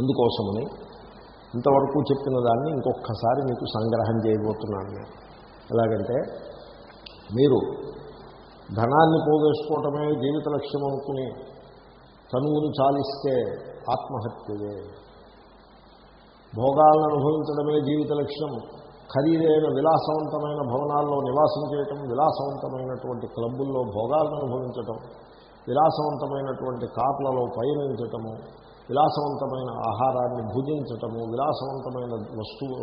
అందుకోసమని ఇంతవరకు చెప్పిన దాన్ని ఇంకొకసారి మీకు సంగ్రహం చేయబోతున్నాను నేను. ఎలాగంటే మీరు ధనాన్ని పోగేసుకోవటమే జీవిత లక్ష్యం అనుకుని తనువును చాలిస్తే ఆత్మహత్యయే. భోగాలను అనుభవించడమే జీవిత లక్ష్యం. ఖరీదైన విలాసవంతమైన భవనాల్లో నివాసం చేయటం విలాసవంతమైనటువంటి క్లబ్బుల్లో భోగాలను అనుభవించటం విలాసవంతమైనటువంటి కార్లలో పయనించటము విలాసవంతమైన ఆహారాన్ని భుజించటము విలాసవంతమైన వస్తువు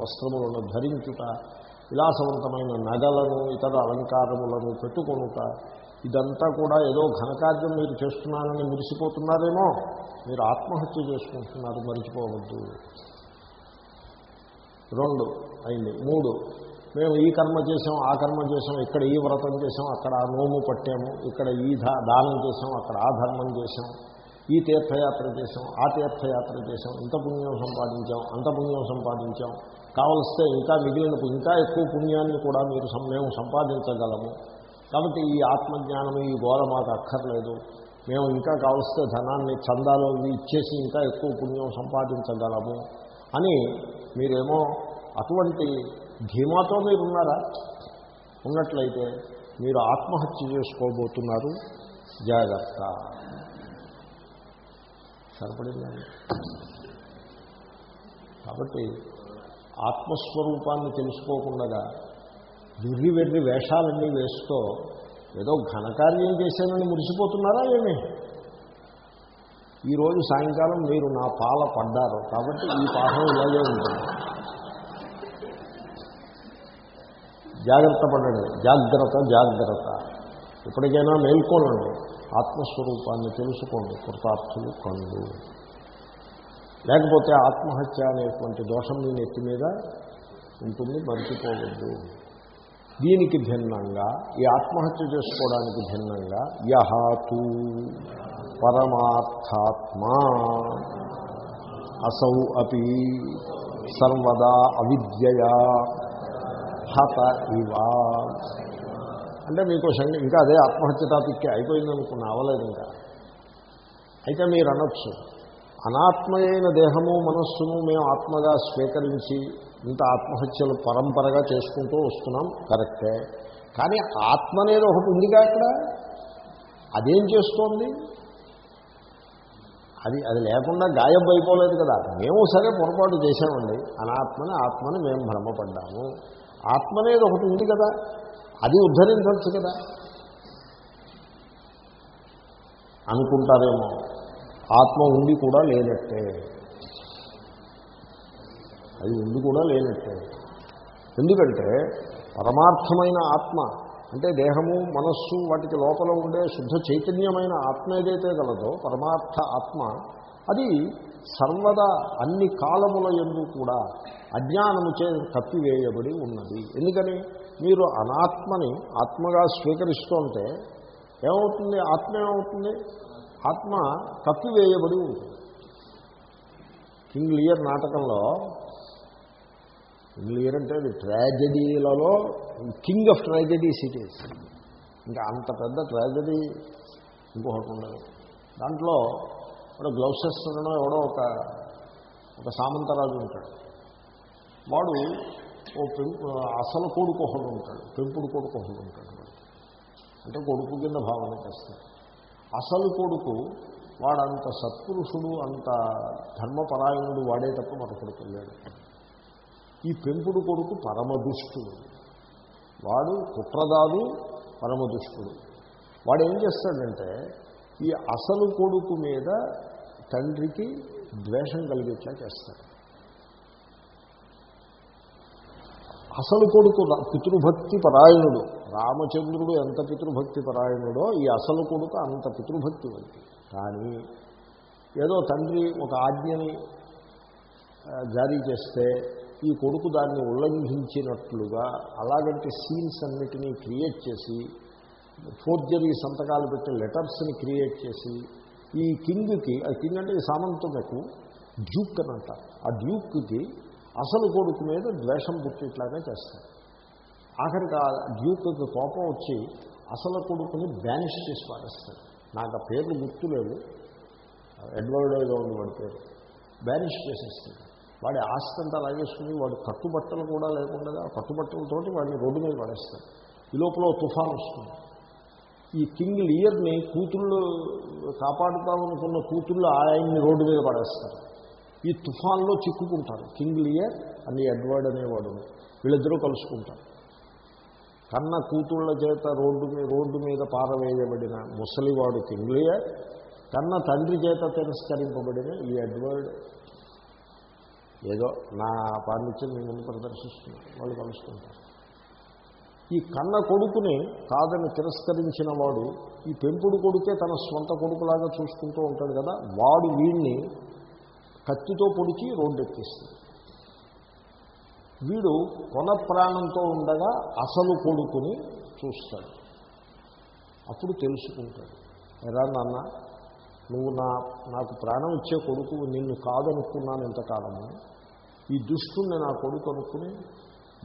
వస్త్రములను ధరించుట విలాసవంతమైన నగలను ఇతర అలంకారములను పెట్టుకొనుట ఇదంతా కూడా ఏదో ఘనకార్యం మీరు చేస్తున్నారని మురిసిపోతున్నారేమో. మీరు ఆత్మహత్య చేసుకుంటున్నారు మరిచిపోవద్దు. రెండు అయింది. మూడు. మేము ఈ కర్మ చేసాం ఆ కర్మ చేసాం ఇక్కడ ఈ వ్రతం చేసాం అక్కడ ఆ నోము పట్టాము ఇక్కడ ఈ దానం చేసాం అక్కడ ఆ ధర్మం చేసాం ఈ తీర్థయాత్ర చేసాం ఆ తీర్థయాత్ర చేసాం ఇంత పుణ్యం సంపాదించాం అంత పుణ్యం సంపాదించాం. కావలిస్తే ఇంకా మిగిలిన ఇంకా ఎక్కువ పుణ్యాన్ని కూడా మీరు మేము సంపాదించగలము. కాబట్టి ఈ ఆత్మజ్ఞానం ఈ గోల మాకు అక్కర్లేదు. మేము ఇంకా కావలిస్తే ధనాన్ని చందాలో ఇవి ఇచ్చేసి ఇంకా ఎక్కువ పుణ్యం సంపాదించగలము అని మీరేమో అటువంటి ధీమాతో మీరు ఉన్నారా ఉన్నట్లయితే మీరు ఆత్మహత్య చేసుకోబోతున్నారు. జాగ్రత్త. సరిపడిందండి. కాబట్టి ఆత్మస్వరూపాన్ని తెలుసుకోకుండా వెర్రి వెర్రి వేషాలన్నీ వేస్తూ ఏదో ఘనకార్యం చేశానని మురిసిపోతున్నారా ఏమి? ఈరోజు సాయంకాలం మీరు నా పాల పడ్డారు కాబట్టి ఈ పాఠం ఇలాగే ఉంటుంది. జాగ్రత్త పడండి. జాగ్రత్త జాగ్రత్త. ఎప్పటికైనా మేల్కోనండి ఆత్మస్వరూపాన్ని తెలుసుకోండి కృతార్థులు కండు లేకపోతే ఆత్మహత్య అనేటువంటి దోషం మీ నెత్తి మీద ఉంటుంది మర్చిపోవద్దు. దీనికి భిన్నంగా ఈ ఆత్మహత్య చేసుకోవడానికి భిన్నంగా యహాతు పరమార్థాత్మా అసౌ అపి సర్వదా అవిద్యయా హత ఇవా. అంటే మీకు సంగ ఇంకా అదే ఆత్మహత్య టాపిక్కే అయిపోయింది అనుకున్నా అవలేదు ఇంకా. అయితే మీరు అనొచ్చు అనాత్మయైన దేహము మనస్సును మేము ఆత్మగా స్వీకరించి ఇంత ఆత్మహత్యలు పరంపరగా చేసుకుంటూ వస్తున్నాం కరెక్టే. కానీ ఆత్మ అనేది ఒకటి ఉందిగా ఇక్కడ? అదేం చేస్తోంది? అది అది లేకుండా గాయం అయిపోలేదు కదా. మేము సరే పొరపాటు చేశామండి. అనాత్మని ఆత్మని మేము భ్రమపడ్డాము. ఆత్మ అనేది ఒకటి ఉంది కదా? అది ఉద్ధరించవచ్చు కదా. అనుకుంటారేమో. ఆత్మ ఉండి కూడా లేనట్టే. అది ఉండి కూడా లేనట్టే. ఎందుకంటే పరమార్థమైన ఆత్మ అంటే దేహము మనస్సు వాటికి లోపల ఉండే శుద్ధ చైతన్యమైన ఆత్మ ఏదైతే గలదో పరమార్థ ఆత్మ అది సర్వదా అన్ని కాలముల ఎందు కూడా అజ్ఞానము చే కప్పివేయబడి ఉన్నది. ఎందుకని? మీరు అనాత్మని ఆత్మగా స్వీకరిస్తుంటే ఏమవుతుంది? ఆత్మ ఏమవుతుంది? ఆత్మ కప్పివేయబడి ఉంటుంది. కింగ్ లియర్ నాటకంలో కింగ్ లియర్ అంటే అది ట్రాజడీలలో కింగ్ ఆఫ్ ట్రాజడీ సిటీస్. ఇంకా అంత పెద్ద ట్రాజడీ ఇంకొకటి ఉండదు. దాంట్లో ఇప్పుడు గ్లౌసెస్ ఉండడం ఎవడో ఒక ఒక సామంతరాజు ఉంటాడు. వాడు ఓ పెంపు అసలు కొడుకు ఒకడు ఉంటాడు పెంపుడు కొడుకు ఒకడు ఉంటాడు. అంటే కొడుకు కింద భావన చేస్తాడు అసలు కొడుకు వాడంత సత్పురుషుడు అంత ధర్మపరాయణుడు వాడే తప్ప మరొకడికి ఈ పెంపుడు కొడుకు పరమదుష్టుడు. వాడు కుట్రదాదు పరమదుష్టుడు. వాడు ఏం చేస్తాడంటే ఈ అసలు కొడుకు మీద తండ్రికి ద్వేషం కలిగేట్లా చేస్తాడు. అసలు కొడుకు రా- పితృభక్తి పరాయణుడు. రామచంద్రుడు ఎంత పితృభక్తి పరాయణుడో ఈ అసలు కొడుకు అంత పితృభక్తి ఉంది. కానీ ఏదో తండ్రి ఒక ఆజ్ఞని జారీ చేస్తే ఈ కొడుకు దాన్ని ఉల్లంఘించినట్లుగా అలాగంటే సీన్స్ అన్నిటినీ క్రియేట్ చేసి ఫోర్జరీ సంతకాలు పెట్టి లెటర్స్ని క్రియేట్ చేసి ఈ కింగ్కి ఆ కింగ్ అంటే ఈ సామంతులకు డ్యూక్ అని అంటారు. ఆ డ్యూక్కి అసలు కొడుకు మీద ద్వేషం పుట్టేట్లాగా చేస్తారు ఆఖరికి ఆ డ్యూక్కి కోపం వచ్చి అసలు కొడుకుని బ్యానిష్ చేసి పారేస్తాడు. నాకు ఆ పేర్లు గుర్తులేదు ఎడ్వర్డ్ ఏదో ఉంది వాడి పేరు. బ్యానిష్ చేసేస్తాడు. వాడి ఆస్తి అంతా లాగేసుకుని వాడు కట్టుబట్టలు కూడా లేకుండా ఆ కట్టుబట్టలతోటి వాడిని రోడ్డు మీద పడేస్తాడు. ఈ లోపల తుఫాన్ వస్తుంది. ఈ కింగ్ లియర్ని కూతుళ్ళు కాపాడుతామనుకున్న కూతుళ్ళు ఆయన్ని రోడ్డు మీద పడేస్తారు. ఈ తుఫాన్లో చిక్కుకుంటారు. కింగ్ లియర్ అని ఎడ్వర్డ్ అనేవాడు. వీళ్ళిద్దరూ కలుసుకుంటారు. కన్న కూతుళ్ళ చేత రోడ్డు మీద రోడ్డు మీద పారవేయబడిన ముసలివాడు కింగ్ లియర్ కన్న తండ్రి చేత తిరస్కరింపబడిన ఈ ఎడ్వర్డ్. ఏదో నా పాండిత్యం మీ ముందు ప్రదర్శిస్తున్నాను వాళ్ళు కలుసుకుంటారు. ఈ కన్న కొడుకుని కాదని తిరస్కరించిన వాడు ఈ పెంపుడు కొడుకే తన స్వంత కొడుకులాగా చూసుకుంటూ ఉంటాడు కదా వాడు వీడిని కత్తితో పొడిచి రోడ్డు వీడు కొన ప్రాణంతో ఉండగా అసలు కొడుకుని చూస్తాడు. అప్పుడు తెలుసుకుంటాడు. ఎలా నాన్న నువ్వు నా నాకు ప్రాణం ఇచ్చే కొడుకు నిన్ను కాదనుకున్నాను ఇంతకాలము. ఈ దుష్టుని నా కొడుకు అనుకుని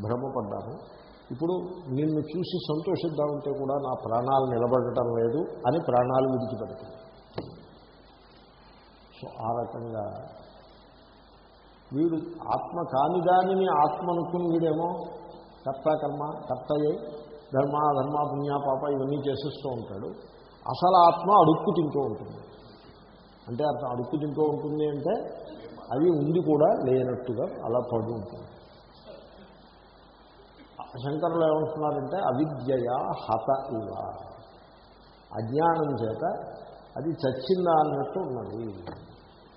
భ్రమపడ్డాను. ఇప్పుడు నిన్ను చూసి సంతోషిద్దామంటే కూడా నా ప్రాణాలు నిలబడటం లేదు అని ప్రాణాలు విడిచిపెడతాయి సో ఆ రకంగా వీడు ఆత్మ కాని దానిని ఆత్మ అనుకుని వీడేమో కర్త కర్మ కర్తయ్యే ధర్మ ధర్మ పుణ్య పాప ఇవన్నీ చేసేస్తూ ఉంటాడు. అసలు ఆత్మ అడుక్కు తింటూ ఉంటుంది. అంటే అర్థం అడుక్కు తింటూ ఉంటుంది అంటే అది ఉండి కూడా లేనట్టుగా అలా పడి ఉంటుంది. శంకరులు ఏమంటున్నారంటే అవిద్యయ హత ఇవ. అజ్ఞానం చేత అది చచ్చిందా అన్నట్టు ఉన్నది.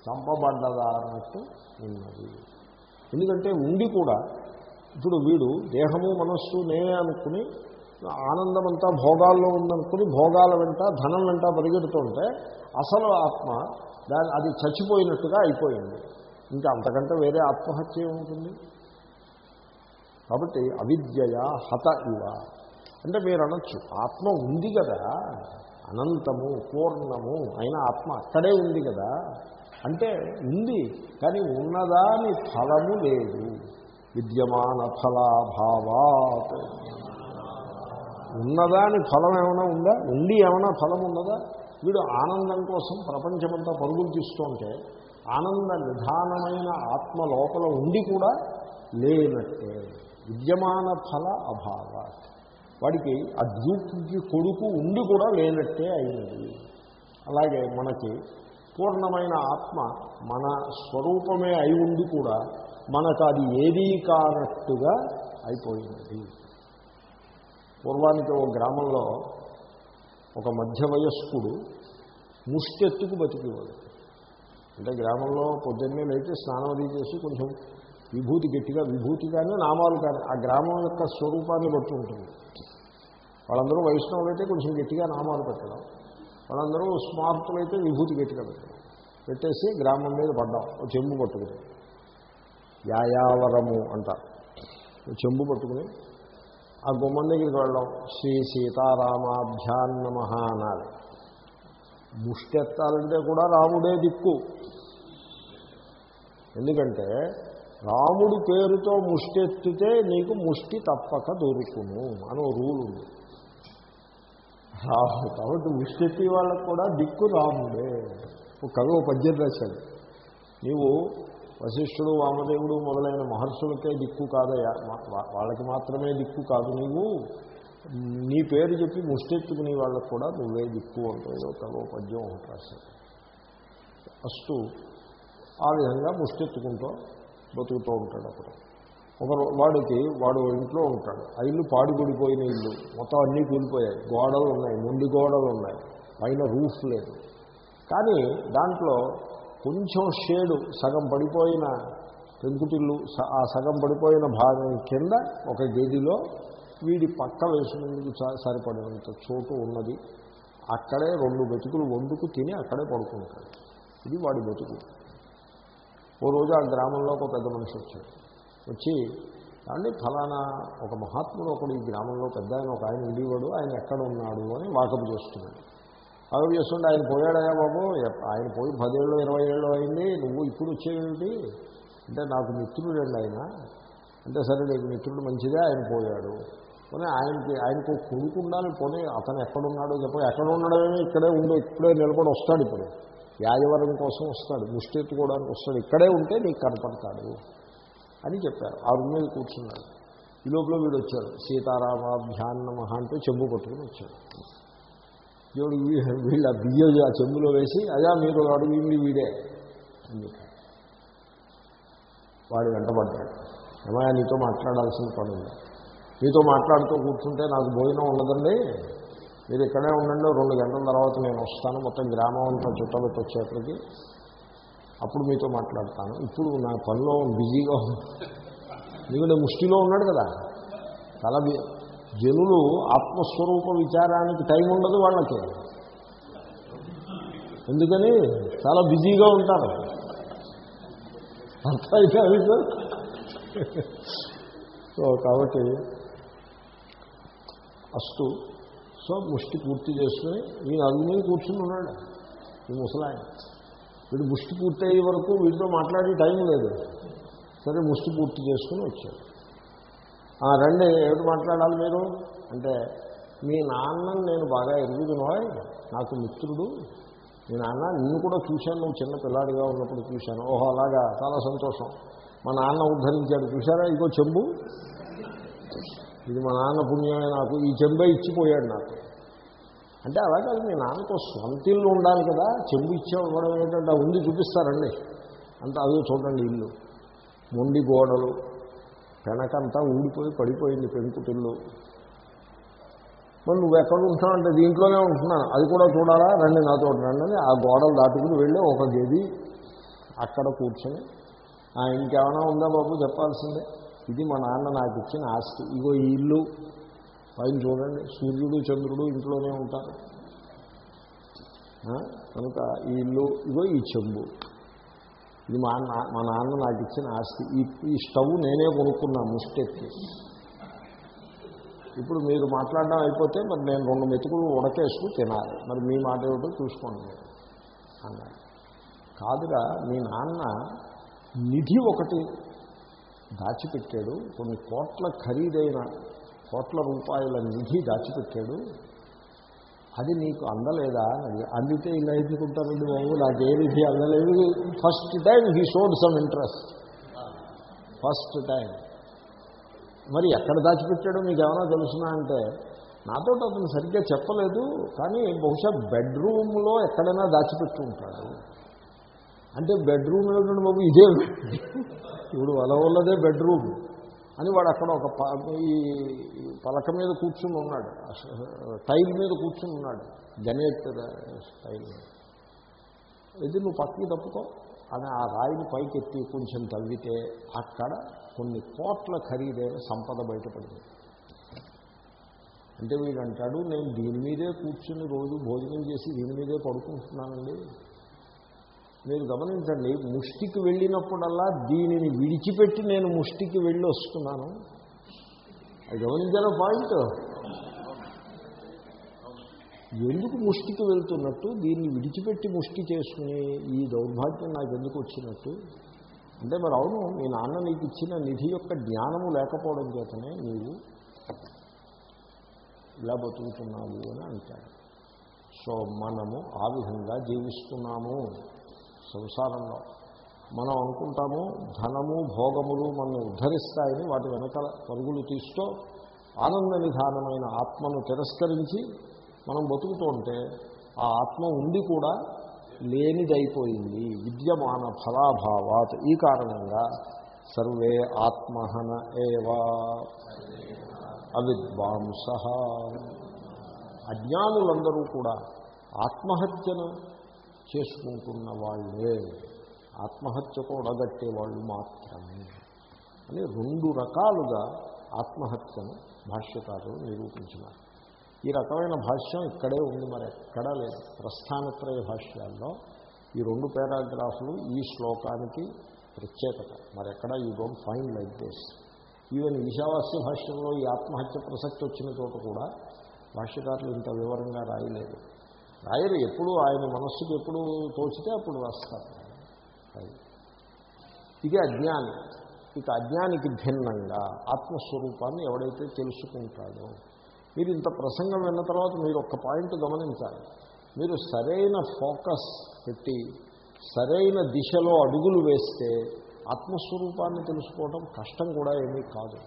చంపబడ్డదా అన్నట్టు ఉన్నది. ఎందుకంటే ఉండి కూడా ఇప్పుడు వీడు దేహము మనస్సు నేనే అనుకుని ఆనందమంతా భోగాల్లో ఉందనుకుని భోగాల వెంట ధనం వెంట పరిగెడుతుంటే అసలు ఆత్మ దాని అది చచ్చిపోయినట్టుగా అయిపోయింది. ఇంకా అంతకంటే వేరే ఆత్మహత్య ఉంటుంది కాబట్టి అవిద్యయ హత ఇవ. అంటే మీరు అనొచ్చు ఆత్మ ఉంది కదా అనంతము పూర్ణము అయిన ఆత్మ అక్కడే ఉంది కదా అంటే ఉంది కానీ ఉన్నదాని ఫలము లేదు. విద్యమాన ఫలాభావాత్. ఉన్నదాని ఫలం ఏమైనా ఉందా? ఉండి ఏమైనా ఫలం ఉన్నదా? వీడు ఆనందం కోసం ప్రపంచమంతా పరుగులు తీస్తుంటే ఆనంద నిధానమైన ఆత్మ లోపల ఉండి కూడా లేనట్టే. విద్యమాన ఫల అభావ వాడికి ఆ కొడుకు ఉండి కూడా లేనట్టే అయినది. అలాగే మనకి పూర్ణమైన ఆత్మ మన స్వరూపమే అయి ఉండి కూడా మనకు అది ఏదీ కానట్టుగా అయిపోయినది పూర్వానికి ఒక గ్రామంలో ఒక మధ్య వయస్కుడు ముష్టెత్తుకు బతికేవాడు. అంటే గ్రామంలో పొద్దున్నే లేచి స్నానం అది చేసి కొంచెం విభూతి గట్టిగా విభూతి కానీ నామాలు కానీ ఆ గ్రామం యొక్క స్వరూపాన్ని బట్టి ఉంటుంది. వాళ్ళందరూ వైష్ణవులు అయితే కొంచెం గట్టిగా నామాలు పెట్టడం. వాళ్ళందరూ స్మార్తులు అయితే విభూతి పెట్టుకెళ్తారు పెట్టేసి గ్రామం మీద పడ్డాం. చెంబు పట్టుకుని. యాయావరము అంటారు చెంబు పట్టుకుని ఆ గుమ్మం దగ్గరికి వెళ్ళడం శ్రీ సీతారామాభ్యాన్నమ అనాలి ముష్టెత్తాలంటే కూడా రాముడే దిక్కు. ఎందుకంటే రాముడు పేరుతో ముష్టెత్తితే నీకు ముష్టి తప్పక దొరుకును అని రూల్ ఉంది. రాముడు. కాబట్టి ముష్టెత్తి వాళ్ళకు కూడా దిక్కు రాముడే. ఒక కవి ఓ పద్యం రాశాడు. నీవు వశిష్ఠుడు వామదేవుడు మొదలైన మహర్షులకే దిక్కు కాదయా వాళ్ళకి మాత్రమే దిక్కు కాదు. నీవు నీ పేరు చెప్పి ముష్టెత్తుకుని వాళ్ళకు కూడా నువ్వే దిక్కు అంటూ ఏదో కవి పద్యం ఒకటి రాశాడు. ఫస్ట్ ఆ విధంగా ముష్టెత్తుకుంటూ బతుకుతూ ఉంటాడు అప్పుడు. ఒక వాడికి వాడు ఇంట్లో ఉంటాడు. ఆ ఇల్లు పాడుపడిపోయిన ఇల్లు. మొత్తం అన్నీ కూలిపోయాయి. గోడలు ఉన్నాయి. ముందు గోడలు ఉన్నాయి. పైన రూఫ్ లేదు. కానీ దాంట్లో కొంచెం షేడు సగం పడిపోయిన పెంకుటిల్లు స- ఆ సగం పడిపోయిన భాగం కింద ఒక గదిలో వీడి పక్క వేసినందుకు సరిపడినంత చోటు ఉన్నది. అక్కడే రెండు బతుకులు వండుకు తిని అక్కడే పడుకుంటాడు. ఇది వాడి బతుకు. ఓ రోజు ఆ గ్రామంలో ఒక పెద్ద మనిషి వచ్చాడు. వచ్చి అండి ఫలానా ఒక మహాత్ముడు ఒకడు ఈ గ్రామంలో పెద్ద ఆయన ఒక ఆయన ఉండేవాడు ఆయన ఎక్కడ ఉన్నాడు అని వాకపు చేస్తున్నాడు. వాకపు చేస్తుంటే ఆయన పోయాడయా బాబు? ఆయన పోయి పదేళ్ళు ఇరవై ఏళ్ళు అయింది నువ్వు ఇప్పుడు వచ్చేవేమిటి? అంటే నాకు మిత్రుడు అండి ఆయన. అంటే సరే నీకు మిత్రుడు మంచిదే ఆయన పోయాడు. పోనీ ఆయనకి ఆయనకు కొడుకు ఉండాలి పోనీ అతను ఎక్కడున్నాడో చెప్ప. ఎక్కడ ఉండడమే ఇక్కడే ఉండు ఇప్పుడే నిలబడి వస్తాడు ఇప్పుడు. యాజవరం కోసం వస్తాడు ముష్టి ఎత్తుకోవడానికి వస్తాడు. ఇక్కడే ఉంటే నీకు కనపడతాడు. అని చెప్పారు. ఆ రూమ్ మీద కూర్చున్నాడు ఈ లోపల వీడు వచ్చాడు. సీతారామాభ్యాన్నమ అంటూ చెంబు పట్టుకుని వచ్చాడు. దేవుడు వీళ్ళు ఆ బియ్యం ఆ చెంబులో వేసి అయా మీరు అడిగింది వీడే అని చెప్పాడు. వాడు వెంటబడ్డాడు. ఏమయ్యా నీతో మాట్లాడాల్సిన పని ఉంది. మీతో మాట్లాడుతూ కూర్చుంటే నాకు భోజనం ఉండదండి. మీరు ఇక్కడే ఉండండి. రెండు గంటల తర్వాత నేను వస్తాను. మొత్తం గ్రామం అంతా చుట్టాలకు వచ్చేప్పటికి అప్పుడు మీతో మాట్లాడతాను. ఇప్పుడు నా పనిలో బిజీగా ఉంది ఎందుకంటే ముష్టిలో ఉన్నాడు కదా. చాలా జనులు ఆత్మస్వరూప విచారానికి టైం ఉండదు వాళ్ళకి. ఎందుకని? చాలా బిజీగా ఉంటారు. అర్థమైతే అది సార్ సో కాబట్టి అస్తు. సో ముష్టి పూర్తి చేసుకుని ఈయన అడుగు కూర్చుని ఉన్నాడు. ఈ ముసలాయన. వీడు ముష్టి పూర్తయ్యే వరకు వీటితో మాట్లాడే టైం లేదు. సరే ముష్టి పూర్తి చేసుకుని వచ్చాడు. రండి ఏమిటి మాట్లాడాలి మీరు? అంటే మీ నాన్నని నేను బాగా ఎరుగుతున్నాయ్ నాకు మిత్రుడు. మీ నాన్న నిన్ను కూడా చూశాను నువ్వు చిన్న పిల్లాడిగా ఉన్నప్పుడు చూశాను. ఓహో అలాగా చాలా సంతోషం. మా నాన్న ఉద్ధరించాడు. చూశారా? ఇదిగో చెంబు. ఇది మా నాన్న పుణ్యమే నాకు. ఈ చెంబే ఇచ్చిపోయాడు నాకు. అంటే అలా కాదు మీ నాన్నకు సొంత ఇల్లు ఉండాలి కదా చెంబు ఇచ్చేవాడు ఏంటంటే ఉంది చూపిస్తారండి. అంత అదే చూడండి ఇల్లు. మొండి గోడలు వెనకంతా ఊడిపోయి పడిపోయింది పెంకుటిల్లు. మరి నువ్వు ఎక్కడ ఉంటున్నావు అంటే దీంట్లోనే ఉంటున్నాను. అది కూడా చూడాలా? రండి నాతో రండి ఆ గోడలు దాటుకుని వెళ్ళి ఒక గది అక్కడ కూర్చొని ఇంకేమైనా ఉందా బాబు? చెప్పాల్సిందే. ఇది మా నాన్న నాకు ఇచ్చిన ఆస్తి. ఇగో ఈ ఇల్లు. పైన చూడండి సూర్యుడు చంద్రుడు ఇంట్లోనే ఉంటారు. కనుక ఈ ఇల్లు ఇగో ఈ చెంబు. ఇది మా మా నాన్న నాకు ఇచ్చిన ఆస్తి. ఈ ఈ స్టవ్ నేనే కొనుక్కున్నా ముష్టెత్తి ఇప్పుడు మీరు మాట్లాడడం అయిపోతే మరి నేను రెండు మెతుకులు ఉడకేసుకు తినాలి. మరి మీ మాట ఏమిటో చూసుకోండి మీరు అన్నాడు. కాదురా మీ నాన్న నిధి ఒకటి దాచిపెట్టాడు. కొన్ని కోట్ల ఖరీదైన కోట్ల రూపాయల నిధి దాచిపెట్టాడు. అది నీకు అందలేదా? అని అందితే ఇలా ఎదుర్కొంటారండి బాబు? నాకే నిధి అందలేదు. First time he showed some interest first time మరి ఎక్కడ దాచిపెట్టాడో మీకు ఏమైనా తెలుసునా అంటే నాతో అతను సరిగ్గా చెప్పలేదు కానీ బహుశా బెడ్రూమ్లో ఎక్కడైనా దాచిపెట్టి ఉంటాడు. అంటే బెడ్రూమ్లో ఏమిటండి బాబు ఇదే. ఇప్పుడు వలవల్లదే బెడ్రూమ్. అని వాడు అక్కడ ఒక ప- ఈ పలక మీద కూర్చుని ఉన్నాడు. టైల్ మీద కూర్చుని ఉన్నాడు. Granite tile. మీద ఇది నువ్వు పక్కకి తప్పుకో. అని ఆ రాయిని పైకెత్తి కొంచెం తవ్వితే అక్కడ కొన్ని కోట్ల ఖరీదైన సంపద బయటపడింది. అంటే వీడంటాడు నేను దీని మీదే కూర్చుని రోజు భోజనం చేసి దీని మీదే పడుకుంటున్నానండి. మీరు గమనించండి ముష్టికి వెళ్ళినప్పుడల్లా దీనిని విడిచిపెట్టి నేను ముష్టికి వెళ్ళి వస్తున్నాను. అది గమనించారా పాయింట్? ఎందుకు ముష్టికి వెళ్తున్నట్టు? దీన్ని విడిచిపెట్టి ముష్టి చేసుకుని ఈ దౌర్భాగ్యం నాకు ఎందుకు వచ్చినట్టు? అంటే మరి అవును మీ నాన్న నీకు ఇచ్చిన నిధి యొక్క జ్ఞానము లేకపోవడం చేతనే నీవు ఇలా బతుకుతున్నావు అని అంటాడు సో మనము ఆ విధంగా జీవిస్తున్నాము. సంసారంలో. మనం అనుకుంటాము ధనము భోగములు మనల్ని ఉద్ధరిస్తాయని వాటి వెనక పరుగులు తీస్తూ ఆనంద నిధానమైన ఆత్మను తిరస్కరించి మనం బతుకుతూ ఉంటే ఆ ఆత్మ ఉండి కూడా లేనిదైపోయింది. విద్యమాన ఫలాభావాత్. ఈ కారణంగా సర్వే ఆత్మహన ఏవా అవిద్వాంస. అజ్ఞానులందరూ కూడా ఆత్మహత్యను చేసుకుంటున్న వాళ్ళే ఆత్మహత్యకు ఒడగట్టే వాళ్ళు మాత్రమే. అని రెండు రకాలుగా ఆత్మహత్యను భాష్యకారులు నిరూపించినారు. ఈ రకమైన భాష్యం ఇక్కడే ఉంది మరి ఎక్కడా లేదు. ప్రస్థానత్రయ భాష్యాల్లో ఈ రెండు పారాగ్రాఫ్లు ఈ శ్లోకానికి ప్రత్యేకత. మరి ఎక్కడ ఈ don't find like this even Ishavasya భాష్యంలో ఈ ఆత్మహత్య ప్రసక్తి వచ్చిన చోట కూడా భాష్యకారులు ఇంత వివరంగా రాయలేదు. రాయరు ఎప్పుడు ఆయన మనస్సుకి ఎప్పుడు తోచితే అప్పుడు రాస్తారు. ఇది అజ్ఞాని. ఇక అజ్ఞానికి భిన్నంగా ఆత్మస్వరూపాన్ని ఎవడైతే తెలుసుకుంటాడో మీరు ఇంత ప్రసంగం విన్న తర్వాత మీరు ఒక్క పాయింట్ గమనించాలి. మీరు సరైన ఫోకస్ పెట్టి సరైన దిశలో అడుగులు వేస్తే ఆత్మస్వరూపాన్ని తెలుసుకోవడం కష్టం కూడా ఏమీ కాదు.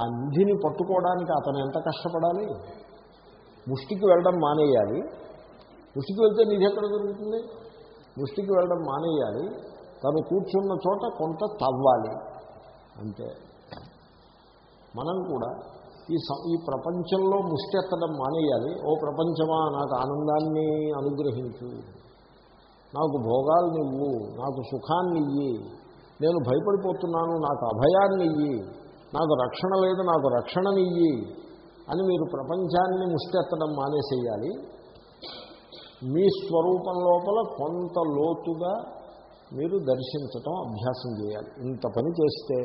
ఆ నిధిని పట్టుకోవడానికి అతను ఎంత కష్టపడాలి? ముష్టికి వెళ్ళడం మానేయాలి. ముష్టికి వెళ్తే నిధి ఎక్కడ దొరుకుతుంది? ముష్టికి వెళ్ళడం మానేయాలి. తను కూర్చున్న చోట కొంత తవ్వాలి. అంతే. మనం కూడా ఈ ఈ ప్రపంచంలో ముష్టెత్తడం మానేయాలి. ఓ ప్రపంచమా నాకు ఆనందాన్ని అనుగ్రహించు. నాకు భోగాల్ని ఇవ్వు నాకు సుఖాన్ని ఇయ్యి. నేను భయపడిపోతున్నాను నాకు అభయాన్ని ఇయ్యి. నాకు రక్షణ లేదు నాకు రక్షణనియ్యి అని మీరు ప్రపంచాన్ని ముష్టెత్తడం మానేసేయాలి. మీ స్వరూపం లోపల కొంత లోతుగా మీరు దర్శించటం అభ్యాసం చేయాలి. ఇంత పని చేస్తే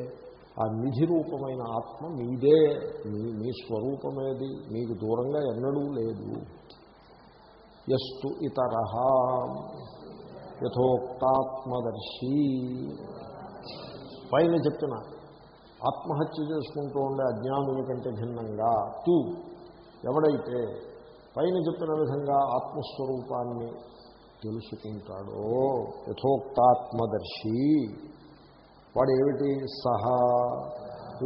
ఆ నిధి రూపమైన ఆత్మ మీదే మీ మీ స్వరూపమేది మీకు దూరంగా ఎన్నడూ లేదు. ఎస్తు ఇతర యథోక్తాత్మదర్శి. పైన చెప్తున్నా ఆత్మహత్య చేసుకుంటూ ఉండే అజ్ఞానుల కంటే భిన్నంగా తూ ఎవడైతే పైన చెప్పిన విధంగా ఆత్మస్వరూపాన్ని తెలుసుకుంటాడో యథోక్తాత్మదర్శి వాడు ఏమిటి సహా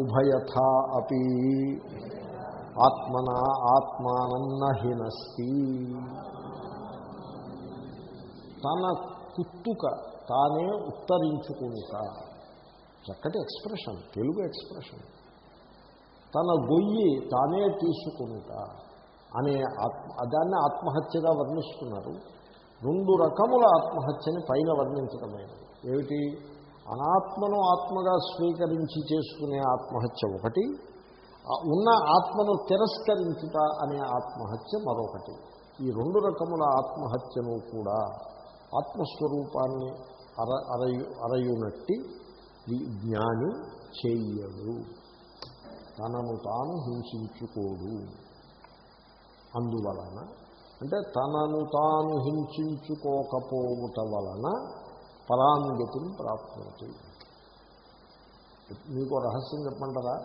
ఉభయథ అపి ఆత్మన ఆత్మానన్నహినస్తి తన కుత్తుక తానే ఉత్తరించుకుంటా. చక్కటి ఎక్స్ప్రెషన్ తెలుగు ఎక్స్ప్రెషన్. తన గొయ్యి తానే తీసుకుంటా అనే ఆత్మ దాన్ని ఆత్మహత్యగా వర్ణిస్తున్నారు. రెండు రకముల ఆత్మహత్యని పైన వర్ణించడమైనది ఏమిటి? అనాత్మను ఆత్మగా స్వీకరించి చేసుకునే ఆత్మహత్య ఒకటి ఉన్న ఆత్మను తిరస్కరించుట అనే ఆత్మహత్య మరొకటి. ఈ రెండు రకముల ఆత్మహత్యను కూడా ఆత్మస్వరూపాన్ని అర అరయు అరయునట్టి జ్ఞాని చెయ్యడు తనను తాను హింసించుకోడు. అందువలన అంటే తనను తాను హింసించుకోకపోవుట వలన పరాంగతిని ప్రాప్తి మీకు రహస్యం చెప్పమంటారా?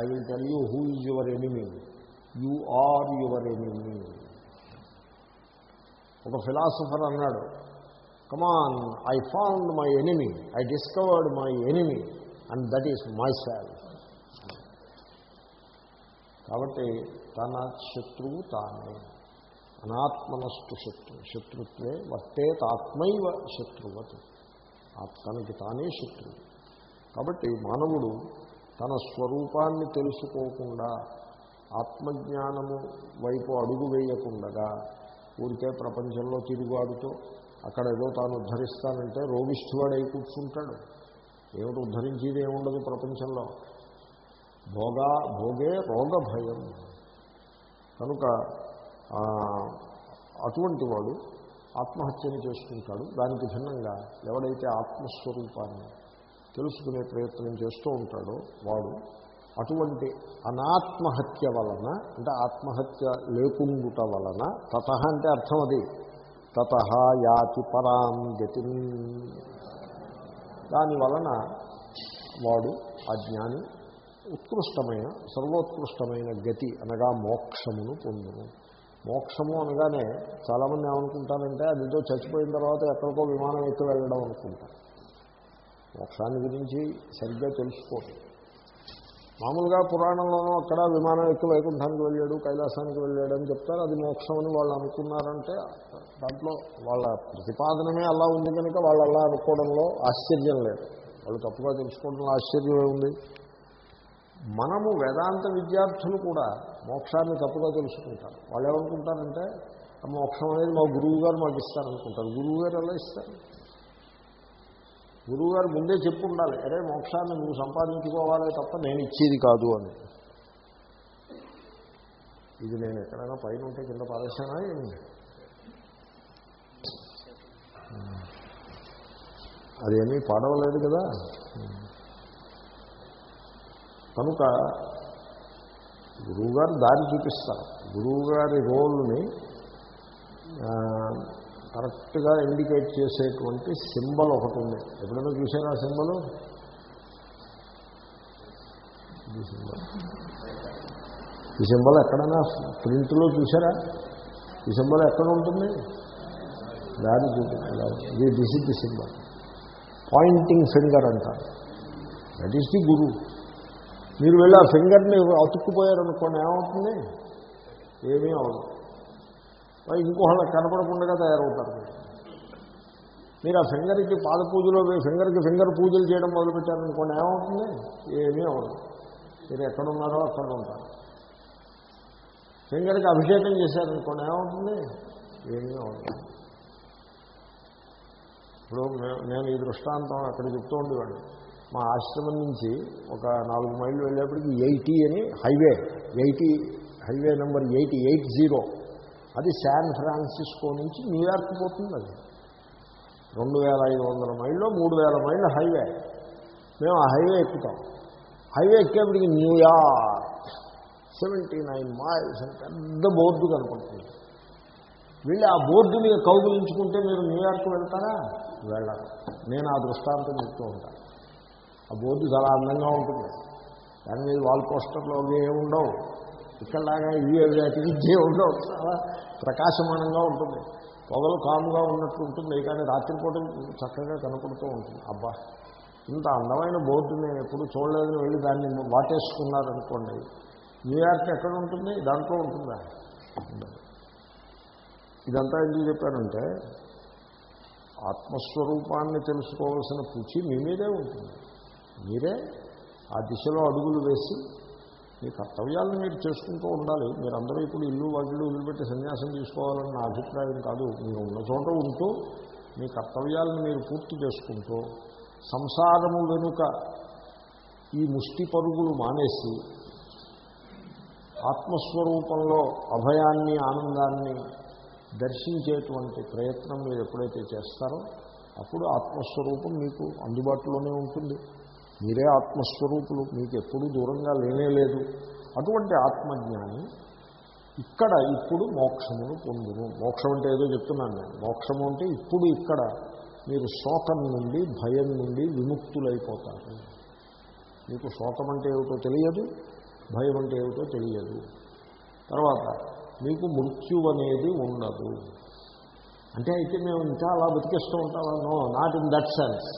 I will tell you who is your enemy you are your enemy ఒక ఫిలాసఫర్ అన్నాడు come on I found my enemy I discovered my enemy and that is myself కాబట్టి తన శత్రువు తానే. అనాత్మనస్తు శత్రు శత్రుత్వే వర్తేతాత్మైవ శత్రువత్. తనకి తానే శత్రువు. కాబట్టి మానవుడు తన స్వరూపాన్ని తెలుసుకోకుండా ఆత్మజ్ఞానము వైపు అడుగు వేయకుండగా ఊరికే ప్రపంచంలో తిరుగుబాటుతో అక్కడ ఏదో తాను ఉద్ధరిస్తానంటే రోగిష్ఠువాడై కూర్చుంటాడు. ఏమిటి ఉద్ధరించేది ఏముండదు ప్రపంచంలో? భోగా భోగే రోగ భయం కనుక అటువంటి వాడు ఆత్మహత్యను చేసుకుంటాడు. దానికి భిన్నంగా ఎవడైతే ఆత్మస్వరూపాన్ని తెలుసుకునే ప్రయత్నం చేస్తూ ఉంటాడో వాడు అటువంటి అనాత్మహత్య వలన అంటే ఆత్మహత్య లేకుండుట వలన తత అంటే అర్థం అది తత యాతి పరాం గతి దాని వలన వాడు ఆ జ్ఞాని ఉత్కృష్టమైన సర్వోత్కృష్టమైన గతి అనగా మోక్షమును పొందును. మోక్షము అనగానే చాలామంది ఏమనుకుంటారంటే అదితో చచ్చిపోయిన తర్వాత ఎక్కడికో విమానం ఎక్కి వెళ్ళడం అనుకుంటారు మోక్షాన్ని గురించి సరిగ్గా తెలుసుకోరు. మామూలుగా పురాణంలోనూ అక్కడ విమానం ఎక్కి వైకుంఠానికి వెళ్ళాడు కైలాసానికి వెళ్ళాడు అని చెప్తారు. అది మోక్షం అని వాళ్ళు అనుకున్నారంటే దాంట్లో వాళ్ళ ప్రతిపాదనమే అలా ఉంది కనుక వాళ్ళు అలా అనుకోవడంలో ఆశ్చర్యం లేదు. వాళ్ళు తప్పుగా తెలుసుకోవడంలో ఆశ్చర్యమే ఉంది మనము వేదాంత విద్యార్థులు కూడా మోక్షాన్ని తప్పుగా తెలుసుకుంటారు వాళ్ళు ఏమనుకుంటారంటే ఆ మోక్షం అనేది మా గురువు గారు మాకు ఇస్తారనుకుంటారు. గురువు గారు ఎలా ఇస్తారు? గురువు గారు ముందే చెప్పు ఉండాలి అరే మోక్షాన్ని నువ్వు సంపాదించుకోవాలే తప్ప నేను ఇచ్చేది కాదు అని. ఇది నేను ఎక్కడైనా పైన ఉంటే కింద పారేసానా అదేమీ పాడవలేదు కదా. కనుక గురువుగారు దారి చూపిస్తారు. గురువుగారి రోల్ని కరెక్ట్గా ఇండికేట్ చేసేటువంటి సింబల్ ఒకటి ఉంది. ఎప్పుడైనా చూసారా సింబల్? ఈ సింబల్. ఈ సింబల్ ఎక్కడైనా ప్రింట్లో చూసారా ఈ సింబల్ ఎక్కడ ఉంటుంది? దారి చూపించాలి this is the symbol. Pointing finger అంటారు. దట్ ఈస్ ది గురు మీరు వెళ్ళి ఆ ఫింగర్ని అతుక్కుపోయారనుకోండి ఏమవుతుంది? ఏమీ అవదు ఇంకోళ్ళకి కనపడకుండా తయారవుతారు మీరు. మీరు ఆ ఫింగర్కి పాద పూజలో ఫింగర్కి ఫింగర్ పూజలు చేయడం మొదలుపెట్టారనుకోండి ఏమవుతుంది? ఏమీ అవ్వదు. మీరు ఎక్కడున్నారో అక్కడ ఉంటారు. ఫింగర్కి అభిషేకం చేశారనుకోండి ఏమవుతుంది? ఏమీ అవ్వదు. ఇప్పుడు నేను ఈ దృష్టాంతం అక్కడ చెప్తూ ఉండేవాడు మా ఆశ్రమం నుంచి ఒక నాలుగు మైళ్ళు వెళ్ళేప్పటికి ఎయిటీ అని highway eighty highway number eighty eight zero. అది శాన్ ఫ్రాన్సిస్కో నుంచి న్యూయార్క్ పోతుంది అది. రెండు వేల ఐదు వందల మైళ్ళు మూడు వేల మైళ్ళు హైవే. మేము ఆ హైవే ఎక్కుతాం. Highway ఎక్కేప్పటికి New York seventy nine miles అని పెద్ద బోర్డు కనపడుతుంది. వీళ్ళు ఆ బోర్డుని కౌగులించుకుంటే మీరు న్యూయార్క్ వెళ్తారా? వెళ్ళాలి నేను ఆ దృష్టాంతం చెప్తూ ఉంటాను. ఆ బోర్డు చాలా అందంగా ఉంటుంది. దాని మీద వాల్ పోస్టర్లు అవి ఉండవు. ఇక్కడలాగా ఇవి అవి ఉండవు. చాలా ప్రకాశమానంగా ఉంటుంది. పొగలు కాముగా ఉన్నట్టు ఉంటుంది. కానీ రాత్రిపూట చక్కగా కనపడుతూ ఉంటుంది. అబ్బా! ఇంత అందమైన బోర్డు నేను ఎప్పుడు చూడలేదని వెళ్ళి దాన్ని వాటేసుకున్నారనుకోండి. న్యూయార్క్ ఎక్కడ ఉంటుంది? దాంట్లో ఉంటుందా? ఇదంతా ఎందుకు చెప్పానంటే ఆత్మస్వరూపాన్ని తెలుసుకోవాల్సిన పూచి మీ మీదే ఉంటుంది. మీరే ఆ దిశలో అడుగులు వేసి మీ కర్తవ్యాలను మీరు చేసుకుంటూ ఉండాలి. మీరందరూ ఇప్పుడు ఇల్లు వాకిళ్ళు వదిలిపెట్టి సన్యాసం తీసుకోవాలని నా అభిప్రాయం కాదు. మీరు ఉన్న చోట ఉంటూ మీ కర్తవ్యాలను మీరు పూర్తి చేసుకుంటూ సంసారము వెనుక ఈ ముష్టి పరుగులు మానేసి ఆత్మస్వరూపంలో అభయాన్ని ఆనందాన్ని దర్శించేటువంటి ప్రయత్నం మీరు ఎప్పుడైతే చేస్తారో అప్పుడు ఆత్మస్వరూపం మీకు అందుబాటులోనే ఉంటుంది. మీరే ఆత్మస్వరూపులు మీకు ఎప్పుడూ దూరంగా లేనే లేదు. అటువంటి ఆత్మజ్ఞాని ఇక్కడ ఇప్పుడు మోక్షమును పొందును. మోక్షం అంటే ఏదో చెప్తున్నాను నేను. మోక్షము అంటే ఇప్పుడు ఇక్కడ మీరు శోకం నుండి భయం నుండి విముక్తులైపోతారు. మీకు శోకం అంటే ఏమిటో తెలియదు భయం అంటే ఏమిటో తెలియదు. తర్వాత మీకు మృత్యు అనేది ఉండదు. అంటే అయితే మేము ఇంకా అలా బతికేస్తూ ఉంటామా? No not in that sense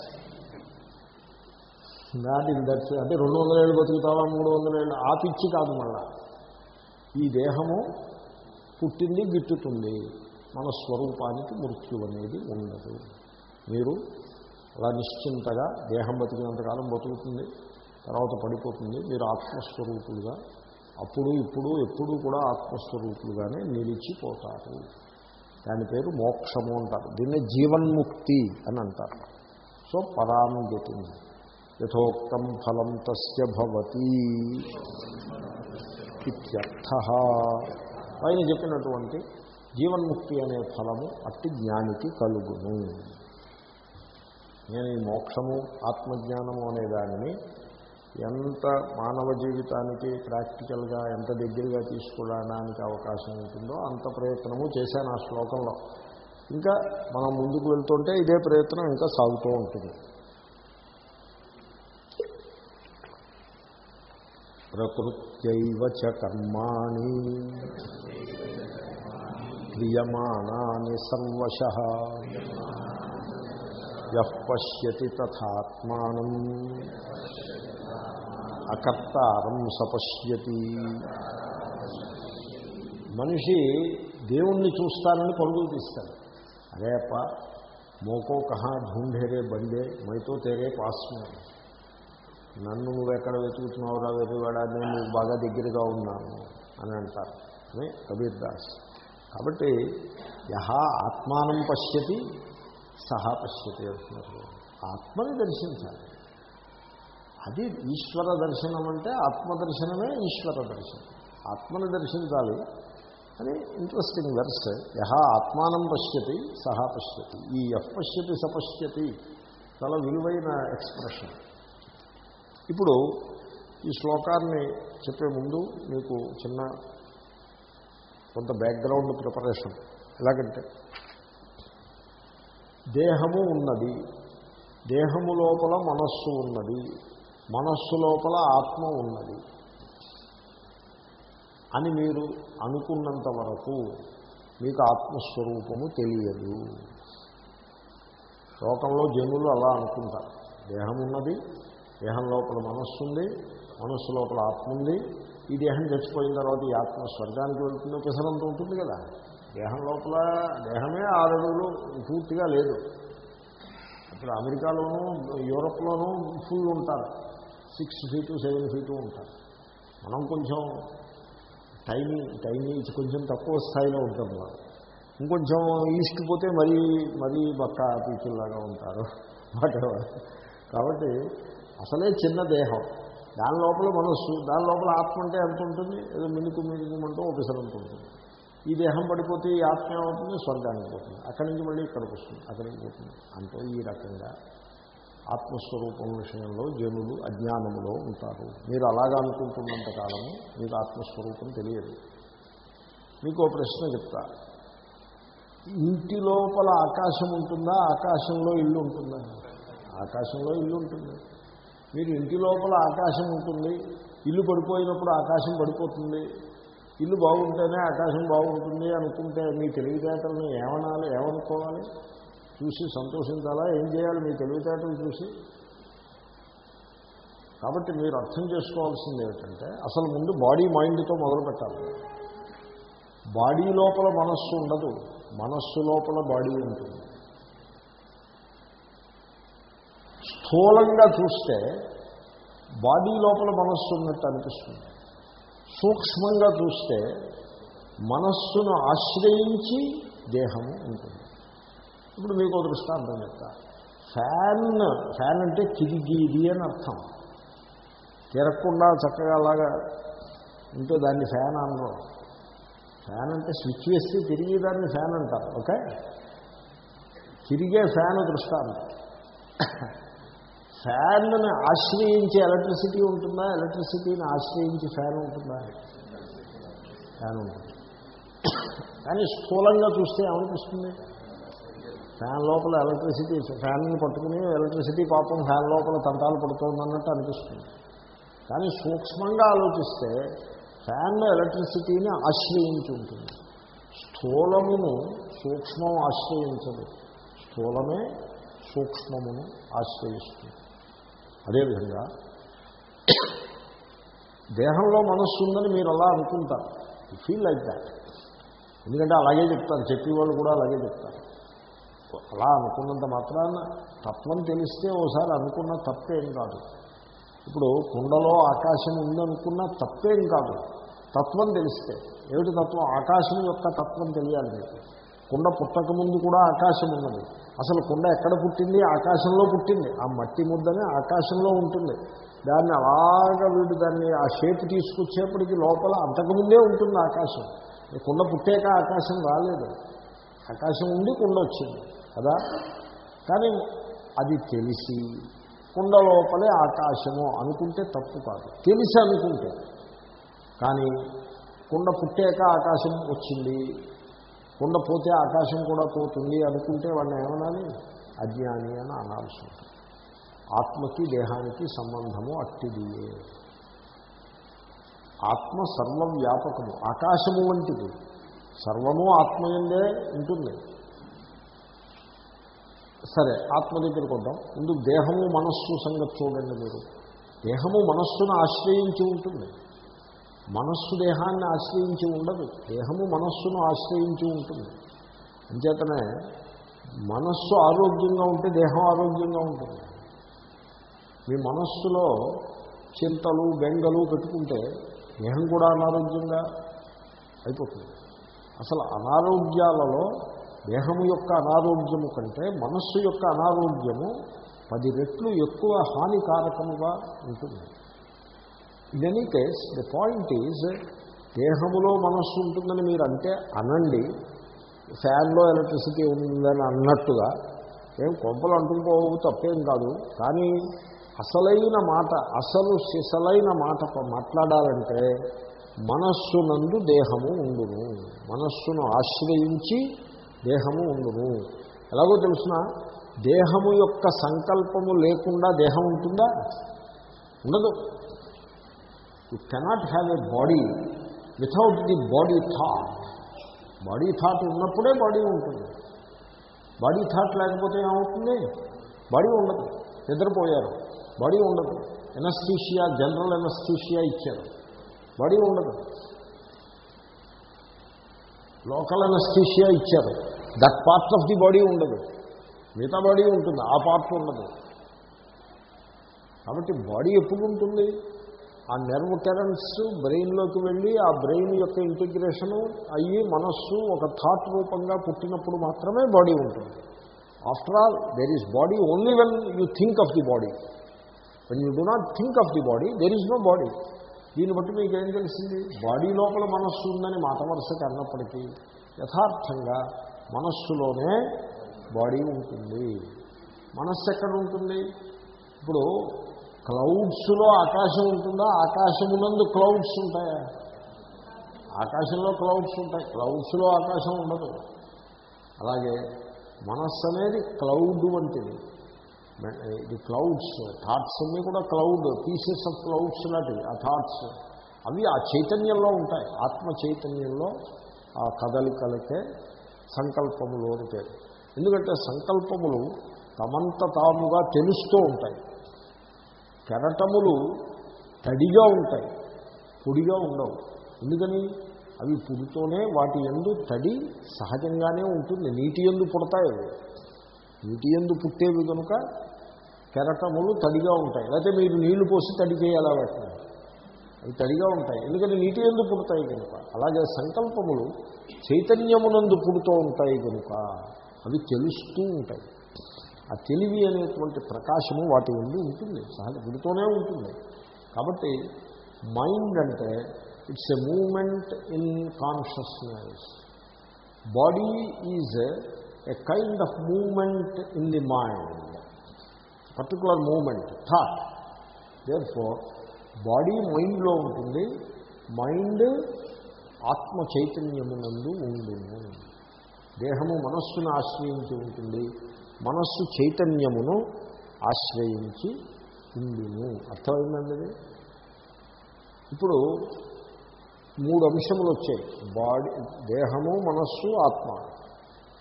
not in that అంటే రెండు వందల ఏళ్ళు బతుకుతావా? మూడు వందల ఏళ్ళు? ఆ పిచ్చి కాదు మళ్ళా. ఈ దేహము పుట్టింది గిట్టుతుంది. మన స్వరూపానికి మృత్యు అనేది ఉండదు. మీరు అలా నిశ్చింతగా దేహం బతికినంతకాలం బతుకుతుంది తర్వాత పడిపోతుంది మీరు ఆత్మస్వరూపులుగా అప్పుడు ఇప్పుడు ఎప్పుడు కూడా ఆత్మస్వరూపులుగానే నిలిచిపోతారు. దాని పేరు మోక్షము అంటారు. దీన్ని జీవన్ముక్తి అని అంటారు. సో పరాంగతి యథోక్తం ఫలం తస్య భవతి ఇత్యర్థ. పైన చెప్పినటువంటి జీవన్ముక్తి అనే ఫలము అట్టి జ్ఞానికి కలుగును. నేను ఈ మోక్షము ఆత్మజ్ఞానము అనే దానిని ఎంత మానవ జీవితానికి ప్రాక్టికల్గా ఎంత దగ్గరగా తీసుకురావడానికి అవకాశం ఉంటుందో అంత ప్రయత్నము చేశాను ఆ శ్లోకంలో. ఇంకా మనం ముందుకు వెళ్తుంటే ఇదే ప్రయత్నం ఇంకా సాగుతూ ఉంటుంది. ప్రకృత్యైవ చ కర్మాణి క్రియమాణాని సర్వశ యః పశ్యతి తథాత్మానం అకర్తారం సపశ్యతి. మనిషి దేవుణ్ణి చూస్తానని పరుగులు తీస్తాడు. అరే మోకో కహా ఢూంఢేరే బండే మైతో తేరే పాస్ నన్ను నువ్వెక్కడ వెతుకుతున్నావు రా వెతువాడా నేను బాగా దగ్గరగా ఉన్నాను అని అంటారు. అని కబీర్ దాస్. కాబట్టి యహా ఆత్మానం పశ్యతి సహా పశ్యతి అంటున్నారు. ఆత్మని దర్శించాలి. అది ఈశ్వర దర్శనం అంటే ఆత్మదర్శనమే ఈశ్వర దర్శనం. ఆత్మని దర్శించాలి. అని ఇంట్రెస్టింగ్ వెర్స్ యహ ఆత్మానం పశ్యతి సహా పశ్యతి. ఈ ఎఫ్ పశ్యతి సపశ్యతి చాలా విలువైన ఎక్స్ప్రెషన్ ఇప్పుడు ఈ శ్లోకాన్ని చెప్పే ముందు మీకు చిన్న కొంత బ్యాక్గ్రౌండ్ ప్రిపరేషన్ ఎలాగంటే దేహము ఉన్నది దేహము లోపల మనస్సు ఉన్నది మనస్సు లోపల ఆత్మ ఉన్నది అని మీరు అనుకున్నంత వరకు మీకు ఆత్మస్వరూపము తెలియదు. లోకంలో జనులు అలా అనుకుంటారు. దేహం ఉన్నది దేహం లోపల మనస్సు ఉంది మనస్సు లోపల ఆత్మ ఉంది. ఈ దేహం చచ్చిపోయిన తర్వాత ఈ ఆత్మ స్వర్గానికి వెళ్తుందో పిసరంత ఉంటుంది కదా. దేహం లోపల దేహమే ఆరు పూర్తిగా లేదు. ఇప్పుడు అమెరికాలోనూ యూరప్లోనూ ఫుల్ ఉంటారు. సిక్స్ ఫీటు సెవెన్ ఫీటు ఉంటారు. మనం కొంచెం టైనీ టైనీ కొంచెం తక్కువ స్థాయిలో ఉంటాం వాళ్ళు ఇంకొంచెం ఈస్ట్ పోతే మరీ మరీ బక్క పీచుల్లాగా ఉంటారు. వాటెవర్. కాబట్టి అసలే చిన్న దేహం. దాని లోపల మనస్సు దాని లోపల ఆత్మ అంటే ఎంత ఉంటుంది? ఏదో మినుకు మినుకుమంటూ ఒకసారంత ఉంటుంది. ఈ దేహం పడిపోతే ఈ ఆత్మ ఏమవుతుంది? స్వర్గానికి పోతుంది. అక్కడి నుంచి మళ్ళీ ఇక్కడికి వస్తుంది అక్కడికి పోతుంది. అంటే ఈ రకంగా ఆత్మస్వరూపం విషయంలో జనులు అజ్ఞానంలో ఉంటారు. మీరు అలాగా అనుకుంటున్నంత కాలము మీకు ఆత్మస్వరూపం తెలియదు. మీకు ప్రశ్న చెప్తా. ఇంటి లోపల ఆకాశం ఉంటుందా? ఆకాశంలో ఇల్లు ఉంటుందా? ఆకాశంలో ఇల్లు ఉంటుంది. మీరు ఇంటి లోపల ఆకాశం ఉంటుంది. ఇల్లు పడిపోయినప్పుడు ఆకాశం పడిపోతుంది. ఇల్లు బాగుంటేనే ఆకాశం బాగుంటుంది అనుకుంటే మీ తెలివితేటలను ఏమనాలి ఏమనుకోవాలి? చూసి సంతోషించాలా? ఏం చేయాలి? మీ తెలివితేటలు చూసి. కాబట్టి మీరు అర్థం చేసుకోవాల్సింది ఏమిటంటే అసలు ముందు బాడీ మైండ్తో మొదలు పెట్టాలి. బాడీ లోపల మనస్సు ఉండదు. మనస్సు లోపల బాడీ ఉంటుంది. స్థూలంగా చూస్తే బాడీ లోపల మనస్సు ఉన్నట్టు అనిపిస్తుంది. సూక్ష్మంగా చూస్తే మనస్సును ఆశ్రయించి దేహము ఉంటుంది. ఇప్పుడు మీకు దృష్టాంతం చెప్తా. ఫ్యాన్ ఫ్యాన్ అంటే తిరిగిది అని అర్థం. తిరగకుండా చక్కగా అలాగా ఉంటే దాన్ని ఫ్యాన్ అనరు. ఫ్యాన్ అంటే స్విచ్ వేస్తే తిరిగి దాన్ని ఫ్యాన్ అంటారు ఓకే? తిరిగే ఫ్యాన్ దృష్టాంతం. ఫ్యాన్ని ఆశ్రయించి ఎలక్ట్రిసిటీ ఉంటుందా? ఎలక్ట్రిసిటీని ఆశ్రయించి ఫ్యాన్ ఉంటుందా? ఫ్యాన్ ఉంటుంది. కానీ స్థూలంగా చూస్తే ఏమనిపిస్తుంది? ఫ్యాన్ లోపల ఎలక్ట్రిసిటీ ఫ్యాన్ని పట్టుకుని ఎలక్ట్రిసిటీ పాపం ఫ్యాన్ లోపల తంటాలు పడుతుంది అన్నట్టు అనిపిస్తుంది. కానీ సూక్ష్మంగా ఆలోచిస్తే ఫ్యాన్ ఎలక్ట్రిసిటీని ఆశ్రయించి ఉంటుంది స్థూలమును సూక్ష్మం ఆశ్రయించదు. స్థూలమే సూక్ష్మమును ఆశ్రయిస్తుంది. అదేవిధంగా దేహంలో మనస్సు ఉందని మీరు అలా అనుకుంటారు. ఫీల్ లైక్ దాట్ ఎందుకంటే అలాగే చెప్తారు. చెప్పేవాళ్ళు కూడా అలాగే చెప్తారు. అలా అనుకున్నంత మాత్రాన తత్వం తెలిస్తే ఓసారి అనుకున్న తప్పేం కాదు. ఇప్పుడు కుండలో ఆకాశం ఉందనుకున్న తప్పేం కాదు. తత్వం తెలిస్తే. ఏమిటి తత్వం? ఆకాశం యొక్క తత్వం తెలియాలి మీకు. కుండ పుట్టక ముందు కూడా ఆకాశం ఉన్నది. అసలు కుండ ఎక్కడ పుట్టింది? ఆకాశంలో పుట్టింది. ఆ మట్టి ముద్దనే ఆకాశంలో ఉంటుంది. దాన్ని అలాగా వీడు దాన్ని ఆ షేప్ తీసుకొచ్చేప్పటికి లోపల అంతకుముందే ఉంటుంది ఆకాశం. కుండ పుట్టాక ఆకాశం రాలేదు. ఆకాశం ఉంది కుండ వచ్చింది. కదా? కానీ అది తెలిసి కుండ లోపలే ఆకాశము అనుకుంటే తప్పు కాదు. తెలిసి అనుకుంటే. కానీ కుండ పుట్టాక ఆకాశం వచ్చింది. కుండ పోతే ఆకాశం కూడా పోతుంది అనుకుంటే వాడిని ఏమనాలి? అజ్ఞాని అని అనాల్సి ఉంటుంది. ఆత్మకి దేహానికి సంబంధము అట్టిదియే ఆత్మ సర్వవ్యాపకము. ఆకాశము వంటిది. సర్వము ఆత్మయందే ఉంటుంది. సరే ఆత్మ దగ్గరికి వద్దాం. ముందు దేహము మనస్సు సంగతి చూడండి మీరు. దేహము మనస్సును ఆశ్రయించి ఉంటుంది. మనస్సు దేహాన్ని ఆశ్రయించి ఉండదు. దేహము మనస్సును ఆశ్రయించి ఉంటుంది. అంచేతనే మనస్సు ఆరోగ్యంగా ఉంటే దేహం ఆరోగ్యంగా ఉంటుంది. మీ మనస్సులో చింతలు బెంగలు పెట్టుకుంటే దేహం కూడా అనారోగ్యంగా అయిపోతుంది. అసలు అనారోగ్యాలలో దేహము యొక్క అనారోగ్యము కంటే మనస్సు యొక్క అనారోగ్యము పది రెట్లు ఎక్కువ హానికారకముగా ఉంటుంది. In any case the point is దేహములో మనస్సు ఉంటుందని మీరు అంటే అనండి ఫ్యాన్లో ఎలక్ట్రిసిటీ ఉందని అన్నట్టుగా ఏం కొంపలు అంటుకోవు తప్పేం కాదు. కానీ అసలైన మాట అసలు సిసలైన మాట మాట్లాడాలంటే మనస్సునందు దేహము ఉండును. మనస్సును ఆశ్రయించి దేహము ఉండును. ఎలాగో తెలుసిన? దేహము యొక్క సంకల్పము లేకుండా దేహం ఉంటుందా? ఉండదు. You cannot have a body without the body thought body thought ఉన్నప్పుడే బాడీ ఉంటుంది. బాడీ థాట్ లేకపోతే ఏమవుతుంది? బాడీ ఉండదు. నిద్రపోయారు. బాడీ ఉండదు. ఎనస్థీషియా జనరల్ ఎనస్థీషియా ఇచ్చారు. బాడీ ఉండదు. లోకల్ ఎనస్థీషియా ఇచ్చారు. That part of the body ఉండదు. మిగతా బాడీ ఉంటుంది ఆ పార్ట్ ఉండదు. కాబట్టి బాడీ ఎప్పుడు ఉంటుంది? ఆ నెర్వ్ కరెంట్స్ బ్రెయిన్లోకి వెళ్ళి ఆ బ్రెయిన్ యొక్క ఇంటిగ్రేషను అయ్యి మనస్సు ఒక థాట్ రూపంగా పుట్టినప్పుడు మాత్రమే బాడీ ఉంటుంది. After all there is body only when you think of the body when you do not think of the body there is no body దీన్ని బట్టి మీకు ఏం తెలిసింది? బాడీ లోపల మనస్సు ఉందని మాట వరుసకి అన్నప్పటికీ యథార్థంగా మనస్సులోనే బాడీ ఉంటుంది. మనస్సు ఎక్కడ ఉంటుంది? ఇప్పుడు క్లౌడ్స్లో ఆకాశం ఉంటుందా? ఆకాశమునందు క్లౌడ్స్ ఉంటాయా? ఆకాశంలో క్లౌడ్స్ ఉంటాయి. క్లౌడ్స్లో ఆకాశం ఉండదు. అలాగే మనస్సు అనేది క్లౌడ్ వంటిది. ఇది క్లౌడ్స్ థాట్స్ అన్నీ కూడా క్లౌడ్ పీసెస్ ఆఫ్ క్లౌడ్స్ లాంటివి ఆ థాట్స్. అవి ఆ చైతన్యంలో ఉంటాయి. ఆత్మ చైతన్యంలో ఆ కదలికలకే సంకల్పములు అని పేరు. ఎందుకంటే సంకల్పములు తమంత తాముగా తెలుస్తూ ఉంటాయి. కెరటములు తడిగా ఉంటాయి పొడిగా ఉండవు. ఎందుకని? అవి పుడితోనే వాటి ఎందు తడి సహజంగానే ఉంటుంది. నీటి ఎందు పుడతాయి అవి. నీటి ఎందు పుట్టేవి కనుక కెరటములు తడిగా ఉంటాయి. లేకపోతే మీరు నీళ్ళు పోసి తడి చేయాలా వాటిని? అవి తడిగా ఉంటాయి. ఎందుకంటే నీటి ఎందు పుడతాయి కనుక. అలాగే సంకల్పములు చైతన్యమునందు పుడుతూ ఉంటాయి కనుక. అవి తెలుస్తూ ఉంటాయి. ఆ తెలివి అనేటువంటి ప్రకాశము వాటి ఉండి ఉంటుంది. సహజ పుడుతూనే ఉంటుంది. కాబట్టి మైండ్ అంటే it's a moment in consciousness. Body is a kind of moment in the mind. Particular moment thought. Therefore body మైండ్లో ఉంటుంది. మైండ్ ఆత్మ చైతన్యమునందు ఉండును. దేహము మనస్సును ఆశ్రయించి ఉంటుంది. మనస్సు చైతన్యమును ఆశ్రయించి ఉండును. అర్థమైందండి ఇప్పుడు మూడు అంశములు వచ్చాయి. బాడీ దేహము మనస్సు ఆత్మ.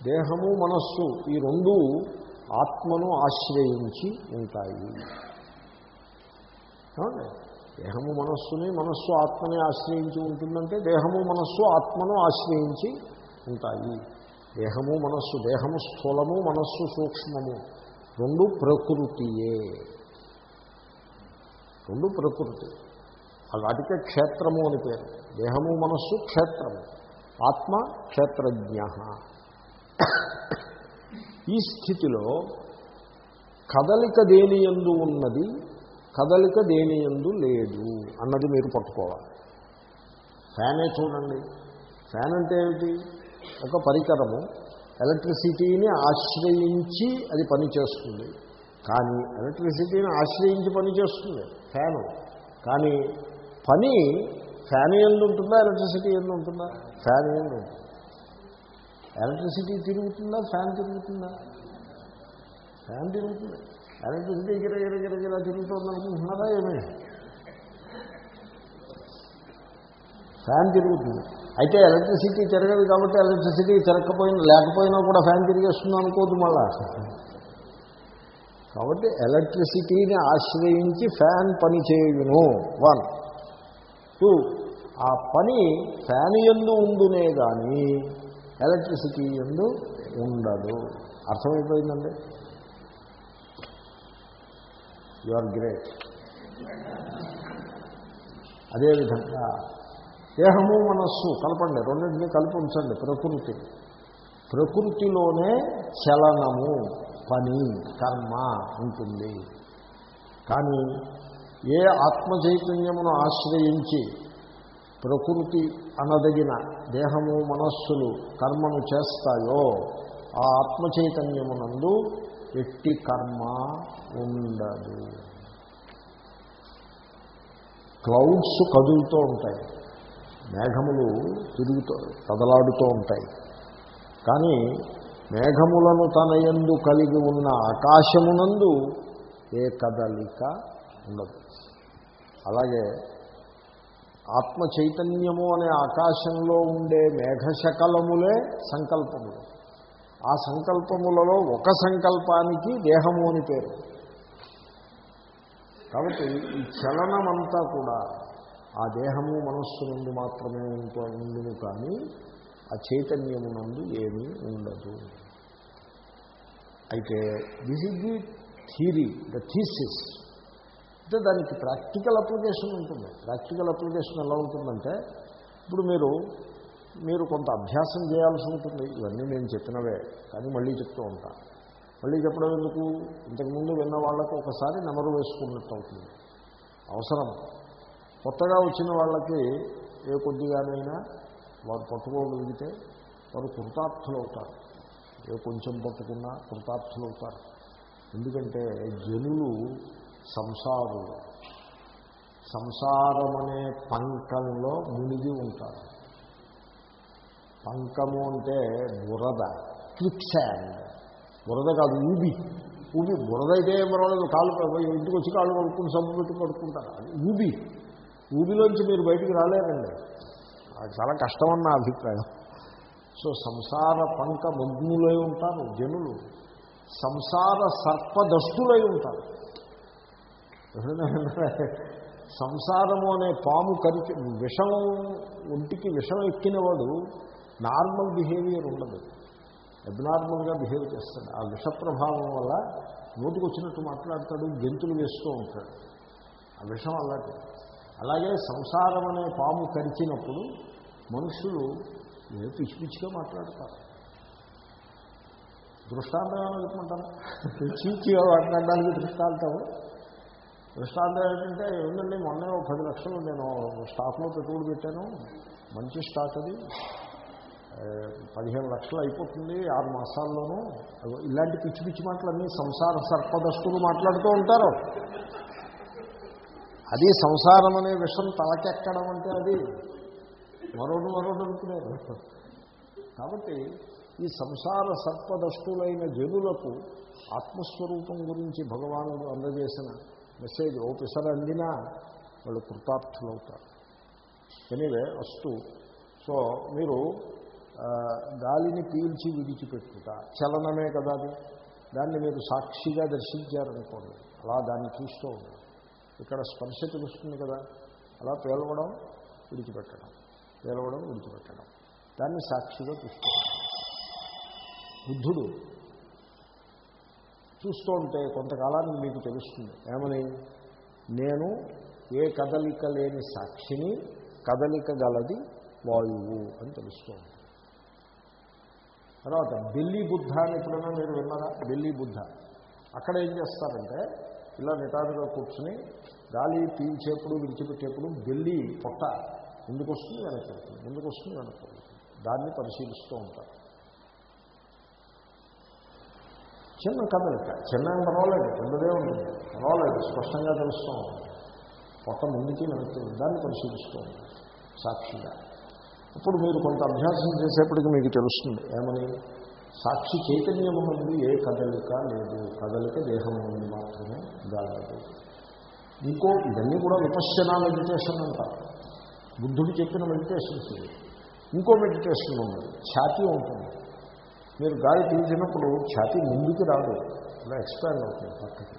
దేహము మనస్సు ఈ రెండు ఆత్మను ఆశ్రయించి ఉంటాయి. దేహము మనస్సుని మనస్సు ఆత్మని ఆశ్రయించి ఉంటుందంటే దేహము మనస్సు ఆత్మను ఆశ్రయించి ఉంటాయి. దేహము మనస్సు దేహము స్థూలము మనస్సు సూక్ష్మము. రెండు ప్రకృతియే. రెండు ప్రకృతి. వాటికే క్షేత్రము అని పేరు. దేహము మనస్సు క్షేత్రము. ఆత్మ క్షేత్రజ్ఞ. ఈ స్థితిలో కదలిక దేని ఎందు ఉన్నది కదలిక దేని ఎందు లేదు అన్నది మీరు పట్టుకోవాలి. ఫ్యానే చూడండి. ఫ్యాన్ అంటే ఏమిటి? ఒక పరికరము ఎలక్ట్రిసిటీని ఆశ్రయించి అది పనిచేస్తుంది కానీ ఎలక్ట్రిసిటీని ఆశ్రయించి పనిచేస్తుంది ఫ్యాను. కానీ పని ఫ్యాన్ ఎందు ఉంటుందా? ఎలక్ట్రిసిటీ ఎందు ఉంటుందా? ఫ్యాన్ ఎందు ఉంటుంది. ఎలక్ట్రిసిటీ తిరుగుతుందా? ఫ్యాన్ తిరుగుతుందా? ఫ్యాన్ తిరుగుతుంది. ఎలక్ట్రిసిటీ గిర గిర గిర గిర తిరుగుతుందనుకుంటున్నారా ఏమి? ఫ్యాన్ తిరుగుతుంది. అయితే ఎలక్ట్రిసిటీ తిరగదు కాబట్టి ఎలక్ట్రిసిటీ తిరగకపోయినా లేకపోయినా కూడా ఫ్యాన్ తిరిగేస్తుంది అనుకోదు మళ్ళా. కాబట్టి ఎలక్ట్రిసిటీని ఆశ్రయించి ఫ్యాన్ పని చేయును. వన్. టూ. ఆ పని ఫ్యాన్ ఎందు ఉండునే కానీ ఎలక్ట్రిసిటీ ఎందు ఉండదు. అర్థమైపోయిందండి? You are great. అదేవిధంగా దేహము మనస్సు కలపండి రెండింటినీ కలిపి ఉంచండి ప్రకృతి. ప్రకృతిలోనే చలనము పని కర్మ ఉంటుంది. కానీ ఏ ఆత్మ చైతన్యమును ఆశ్రయించి ప్రకృతి అనదగిన దేహము మనస్సులు కర్మను చేస్తాయో ఆ ఆత్మ చైతన్యమునందు ఎట్టి కర్మ ఉండదు. క్లౌడ్స్ కదులుతూ ఉంటాయి. మేఘములు తిరుగుతూ కదలాడుతూ ఉంటాయి. కానీ మేఘములను తన యందు కలిగి ఉన్న ఆకాశమునందు ఏ కదలిక ఉండదు. అలాగే ఆత్మ చైతన్యము అనే ఆకాశంలో ఉండే మేఘశకలములే సంకల్పములు. ఆ సంకల్పములలో ఒక సంకల్పానికి దేహము అని పేరు. కాబట్టి ఈ చలనమంతా కూడా ఆ దేహము మనస్సు నుండి మాత్రమే ఉండును కానీ ఆ చైతన్యము నందు ఏమీ ఉండదు. అయితే this is the theory the thesis. అంటే దానికి ప్రాక్టికల్ అప్లికేషన్ ఉంటుంది. ప్రాక్టికల్ అప్లికేషన్ ఎలా ఉంటుందంటే ఇప్పుడు మీరు మీరు కొంత అభ్యాసం చేయాల్సి ఉంటుంది. ఇవన్నీ నేను చెప్పినవే కానీ మళ్ళీ చెప్తూ ఉంటాను మళ్ళీ చెప్పడం ఎందుకు? ఇంతకుముందు విన్న వాళ్ళకు ఒకసారి నెమరు వేసుకున్నట్టు అవుతుంది. అవసరం. కొత్తగా వచ్చిన వాళ్ళకి ఏ కొద్దిగానైనా వారు పట్టుకోగలిగితే వారు కృతార్థులు అవుతారు ఏ కొంచెం పట్టుకున్నా కృతార్థులు అవుతారు ఎందుకంటే జనులు సంసారులు. సంసారమనే పంకంలో మునిగి ఉంటారు. పంకము అంటే బురద క్విక్సాండ్ బురద కాదు ఊబి. ఊబి బురద అయితే ఏం పర్వాలేదు కాళ్ళు ఇంటికి వచ్చి కాళ్ళు కొడుకుని సబ్బు పెట్టి పడుకుంటారు. అది ఊబి. ఊబిలోంచి మీరు బయటికి రాలేరండి. అది చాలా కష్టమన్న అభిప్రాయం. సో సంసార పంక మగ్నులై ఉంటారు జనులు. సంసార సర్పదస్తులై ఉంటారు. సంసారము అనే పాము కరిచి విషం ఒంటికి విషం ఎక్కినవాడు నార్మల్ బిహేవియర్ ఉండదు. అబ్నార్మల్గా బిహేవ్ చేస్తాడు. ఆ విష ప్రభావం వల్ల నోటికొచ్చినట్టు మాట్లాడతాడు గెంతులు వేస్తూ ఉంటాడు. ఆ విషం అలాంటి అలాగే సంసారం అనే పాము కరిచినప్పుడు మనుషులు ఏ పిచ్చి పిచ్చిగా మాట్లాడతారు. దృష్టాంతం ఏమైనా చెప్పుకుంటాను పిచ్చిగా మాట్లాడడానికి దృష్టాంతం. దృష్టాంతం ఏంటంటే ఏంటండి మొన్న ఒక పది లక్షలు నేను స్టాక్లో పెట్టుబడి పెట్టాను. మంచి స్టాక్ అది. పదిహేను లక్షలు అయిపోతుంది ఆరు మాసాల్లోనూ. ఇలాంటి పిచ్చి పిచ్చి మాటలన్నీ సంసార సర్పదస్తులు మాట్లాడుతూ ఉంటారు. అది సంసారం అనే విషయం తలకెక్కడం అంటే అది మరోడు మరోడు అనుకున్నారు కాబట్టి ఈ సంసార సర్పదస్తులైన జనులకు ఆత్మస్వరూపం గురించి భగవానుడు అందజేసిన మెసేజ్ ఓపెసర్ అందినా వాళ్ళు కృతార్థులవుతారు. ఎనివే వస్తు. సో మీరు గాలిని పీల్చి విడిచిపెట్టుట. చలనమే కదా అది. దాన్ని మీరు సాక్షిగా దర్శించారనుకోండి. అలా దాన్ని చూస్తూ ఇక్కడ స్పర్శ తెలుస్తుంది కదా. అలా పేలవడం విడిచిపెట్టడం. పేలవడం విడిచిపెట్టడం. దాన్ని సాక్షిగా చూస్తూ బుద్ధుడు చూస్తూ ఉంటే కొంతకాలానికి మీకు తెలుస్తుంది. ఏమని? నేను ఏ కదలిక లేని సాక్షిని కదలిక గలది వాయువు అని తెలుస్తోంది తర్వాత ఢిల్లీ బుద్ధ అని ఎప్పుడైనా మీరు విన్నారా? ఢిల్లీ బుద్ధ. అక్కడ ఏం చేస్తారంటే ఇలా నిటారుగా కూర్చుని గాలి పీల్చేప్పుడు విడిచిపెట్టేప్పుడు ఢిల్లీ పొట్ట ఎందుకు వస్తుంది వెనక్కి వెళ్తుంది. ఎందుకు వస్తుంది వెనక్కి వెళ్తుంది. దాన్ని పరిశీలిస్తూ ఉంటారు. చిన్న కదలిక చిన్న పర్వాలేదు పెద్దదే ఉంటుంది పర్వాలేదు స్పష్టంగా తెలుస్తూ ఉంటుంది. పొట్ట ముందుకి వెనక్కి దాన్ని పరిశీలిస్తూ ఉంటుంది సాక్షిగా. ఇప్పుడు మీరు కొంత అభ్యాసం చేసేప్పటికి మీకు తెలుస్తుంది. ఏమని? సాక్షి చైతన్యము నుండి ఏ కదలిక లేదు. కదలిక దేహం నుండి మాత్రమే గలదు ఇంకో ఇవన్నీ కూడా విపశ్చన మెడిటేషన్ అంటారు. బుద్ధుడు చెప్పిన మెడిటేషన్స్ ఇంకో మెడిటేషన్ ఉన్నది. ఛాతీ ఉంటుంది. మీరు గాలి పీల్చినప్పుడు ఛాతీ ముందుకు రాదు. ఇలా ఎక్స్పాండ్ అవుతుంది పక్కకి.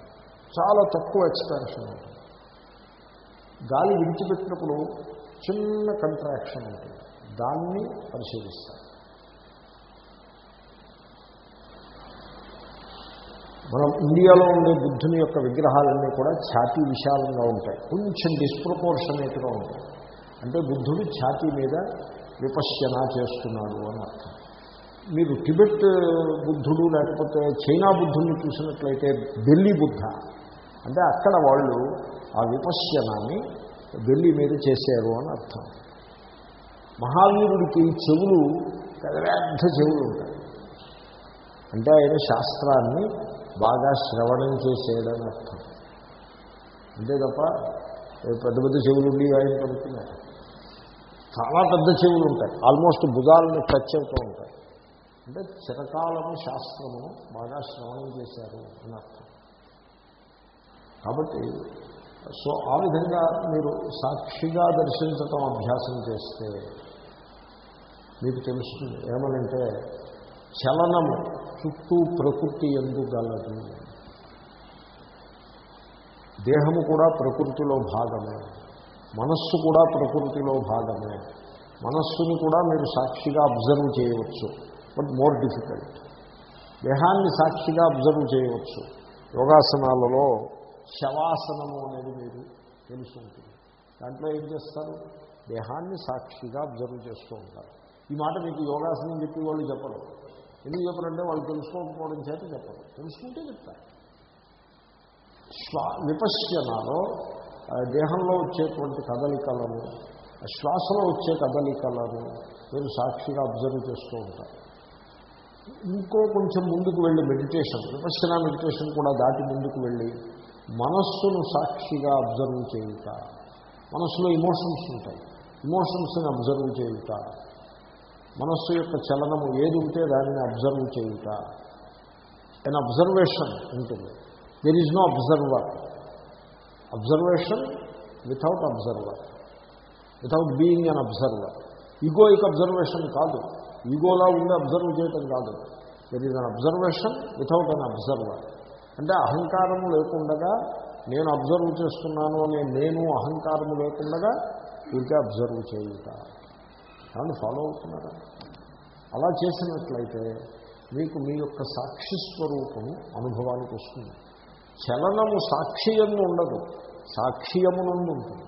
చాలా తక్కువ ఎక్స్పాన్షన్ ఉంటుంది. గాలి విడిచిపెట్టినప్పుడు చిన్న కంట్రాక్షన్ ఉంటుంది. దాన్ని పరిశీలిస్తారు. మనం ఇండియాలో ఉండే బుద్ధుని యొక్క విగ్రహాలన్నీ కూడా ఛాతీ విశాలంగా ఉంటాయి. కొంచెం డిస్ప్రపోర్షనేట్గా ఉంటాయి. అంటే బుద్ధుడు ఛాతీ మీద విపశ్యన చేస్తున్నాడు అని అర్థం. మీరు టిబెట్ బుద్ధుడు లేకపోతే చైనా బుద్ధుడిని చూసినట్లయితే ఢిల్లీ బుద్ధ. అంటే అక్కడ వాళ్ళు ఆ విపశ్యనాన్ని ఢిల్లీ మీద చేశారు అని అర్థం. మహావీరుడికి చెవులు పెద్ద చెవులు ఉంటాయి అంటే ఆయన శాస్త్రాన్ని బాగా శ్రవణం చేసేయడని అర్థం. అంతే తప్ప పెద్ద పెద్ద చెవులు ఉండి ఆయన పడుతున్నారు చాలా పెద్ద చెవులు ఉంటాయి ఆల్మోస్ట్ భుజాలను టచ్ అవుతూ ఉంటాయి. అంటే చిరకాలము శాస్త్రమును బాగా శ్రవణం చేశారు అని అర్థం. కాబట్టి సో ఆ విధంగా మీరు సాక్షిగా దర్శించటం అభ్యాసం చేస్తే మీకు తెలుస్తుంది ఏమనంటే చలనము చుట్టూ ప్రకృతి ఎందుగలదు దేహము కూడా ప్రకృతిలో భాగమే మనస్సు కూడా ప్రకృతిలో భాగమే. మనస్సుని కూడా మీరు సాక్షిగా అబ్జర్వ్ చేయవచ్చు బట్ మోర్ డిఫికల్ట్. దేహాన్ని సాక్షిగా అబ్జర్వ్ చేయవచ్చు. యోగాసనాలలో శవాసనము అనేది మీరు తెలుసుంటుంది. దాంట్లో ఏం చేస్తారు? దేహాన్ని సాక్షిగా అబ్జర్వ్ చేస్తూ ఉంటారు. ఈ మాట మీకు యోగాసనం చెప్పి వాళ్ళు చెప్పరు. ఎందుకు చెప్పరంటే వాళ్ళు తెలుసుకోకపోవడం చేత చెప్పరు. తెలుసుకుంటే చెప్తారు. శ్వా విపశ్యనాలో దేహంలో వచ్చేటువంటి కదలికలను శ్వాసలో వచ్చే కదలికలను మీరు సాక్షిగా అబ్జర్వ్ చేస్తూ ఉంటారు. ఇంకో కొంచెం ముందుకు వెళ్ళి మెడిటేషన్ విపశ్యన మెడిటేషన్ కూడా దాటి ముందుకు వెళ్ళి మనస్సును సాక్షిగా అబ్జర్వ్ చేయుట. మనస్సులో ఇమోషన్స్ ఉంటాయి. ఇమోషన్స్ని అబ్జర్వ్ చేయుట. మనస్సు యొక్క చలనము ఏది ఉంటే దానిని అబ్జర్వ్ చేయుట. అన్ అబ్జర్వేషన్ ఉంటుంది. There is no observer observation without observer without being an observer egoic observation కాదు. ఈగోలా ఉండి అబ్జర్వ్ చేయటం కాదు. There is an observation without an observer అంటే అహంకారం లేకుండగా నేను అబ్జర్వ్ చేస్తున్నాను అనే నేను అహంకారం లేకుండగా ఊరికే అబ్జర్వ్ చేయుట. దాన్ని ఫాలో అవుతున్నారు. అలా చేసినట్లయితే మీకు మీ యొక్క సాక్షి స్వరూపము అనుభవానికి వస్తుంది. చలనము సాక్షియందు ఉండదు. సాక్షియమునందు ఉంటుంది.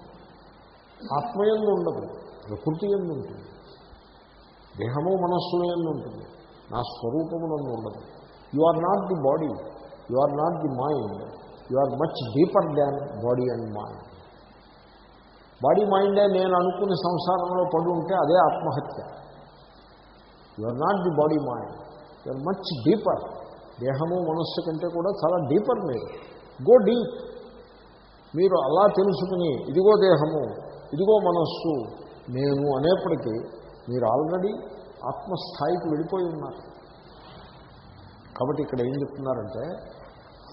ఆత్మయందు ఉండదు. ప్రకృతి ఎందు ఉంటుంది. దేహము మనస్సు ఎందు ఉంటుంది. నా స్వరూపమునందు ఉండదు. You are not the body you are not the mind you are much deeper than body and mind body మైండే నేను అనుకునే సంసారంలో పడి ఉంటే అదే ఆత్మహత్య. You are not the body mind you are much deeper దేహము మనస్సు కంటే కూడా చాలా డీపర్ మీరు. గో డీప్ మీరు అలా తెలుసుకుని ఇదిగో దేహము ఇదిగో మనస్సు నేను అనేప్పటికీ మీరు ఆల్రెడీ ఆత్మస్థాయికి వెళ్ళిపోయి ఉన్నారు. కాబట్టి ఇక్కడ ఏం చెప్తున్నారంటే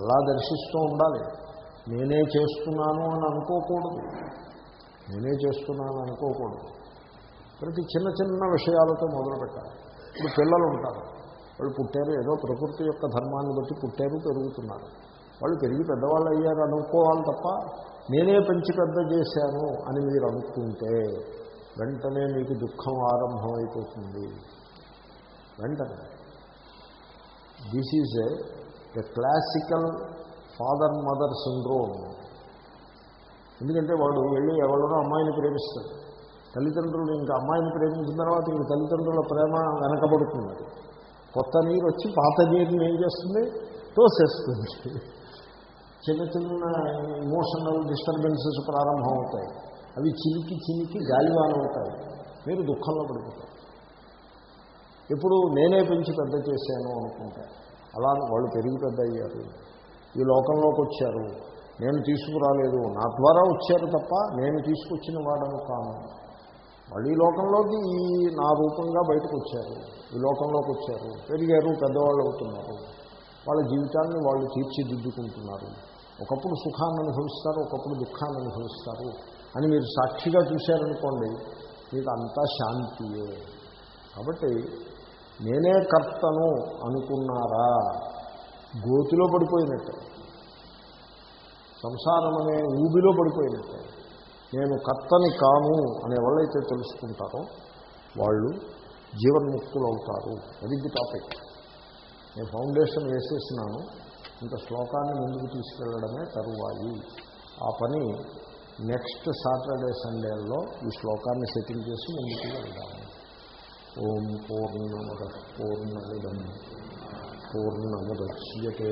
అలా దర్శిస్తూ ఉండాలి. నేనే చేస్తున్నాను అని అనుకోకూడదు. నేనే చేస్తున్నాను అనుకోకూడదు. ప్రతి చిన్న చిన్న విషయాలతో మొదలుపెట్టాలి ఇప్పుడు పిల్లలు ఉంటారు. వాళ్ళు పుట్టారు ఏదో ప్రకృతి యొక్క ధర్మాన్ని బట్టి పుట్టారు పెరుగుతున్నారు. వాళ్ళు పెరిగి పెద్దవాళ్ళు అయ్యారు అనుకోవాలి తప్ప నేనే పెంచి పెద్ద చేశాను అని మీరు అనుకుంటే వెంటనే మీకు దుఃఖం ఆరంభమైపోతుంది. వెంటనే. This is a classical father mother syndrome ఎందుకంటే వాడు వెళ్ళి ఎవరినో అమ్మాయిని ప్రేమిస్తాడు. తల్లిదండ్రులు ఇంకా అమ్మాయిని ప్రేమించిన తర్వాత ఇంక తల్లిదండ్రుల ప్రేమ వెనకబడుతుంది. కొత్త నీరు వచ్చి పాత నీరుని ఏం చేస్తుంది? తోసేస్తుంది. చిన్న చిన్న ఇమోషనల్ డిస్టర్బెన్సెస్ ప్రారంభం అవుతాయి అవి చిలికి చిలికి గాలివాన అవుతాయి మీరు దుఃఖంలో పడిపోతారు. ఇప్పుడు నేనే పెంచి పెద్ద చేశాను అనుకుంటే. అలా వాళ్ళు పెరిగి పెద్ద అయ్యారు. ఈ లోకంలోకి వచ్చారు. నేను తీసుకురాలేదు. నా ద్వారా వచ్చారు తప్ప నేను తీసుకొచ్చిన వాడను కాను. మళ్ళీ ఈ లోకంలోకి ఈ నా రూపంగా బయటకు వచ్చారు. ఈ లోకంలోకి వచ్చారు. పెరిగారు పెద్దవాళ్ళు అవుతున్నారు. వాళ్ళ జీవితాన్ని వాళ్ళు తీర్చిదిద్దుకుంటున్నారు. ఒకప్పుడు సుఖాన్ని అనుభవిస్తారు ఒకప్పుడు దుఃఖాన్ని అనుభవిస్తారు అని మీరు సాక్షిగా చూశారనుకోండి మీకు అంతా శాంతియే. కాబట్టి నేనే కర్తను అనుకున్నారా? గోతిలో పడిపోయినట్టే. సంసారం అనే ఊబిలో పడిపోయినట్టే నేను కర్తని కాను అనే వాళ్ళైతే తెలుసుకుంటారో వాళ్ళు జీవన్ముక్తులు అవుతారు అది టాపిక్ నేను ఫౌండేషన్ వేసేసినాను. ఇంత శ్లోకాన్ని ముందుకు తీసుకెళ్ళడమే తరువాయి. ఆ పని నెక్స్ట్ సాటర్డే సండేల్లో ఈ శ్లోకాన్ని సెటిల్ చేసి ముందుకు వెళ్దాము. ఓం పూర్ణముద పూర్ణమిదం. పూర్ణముద్యతే.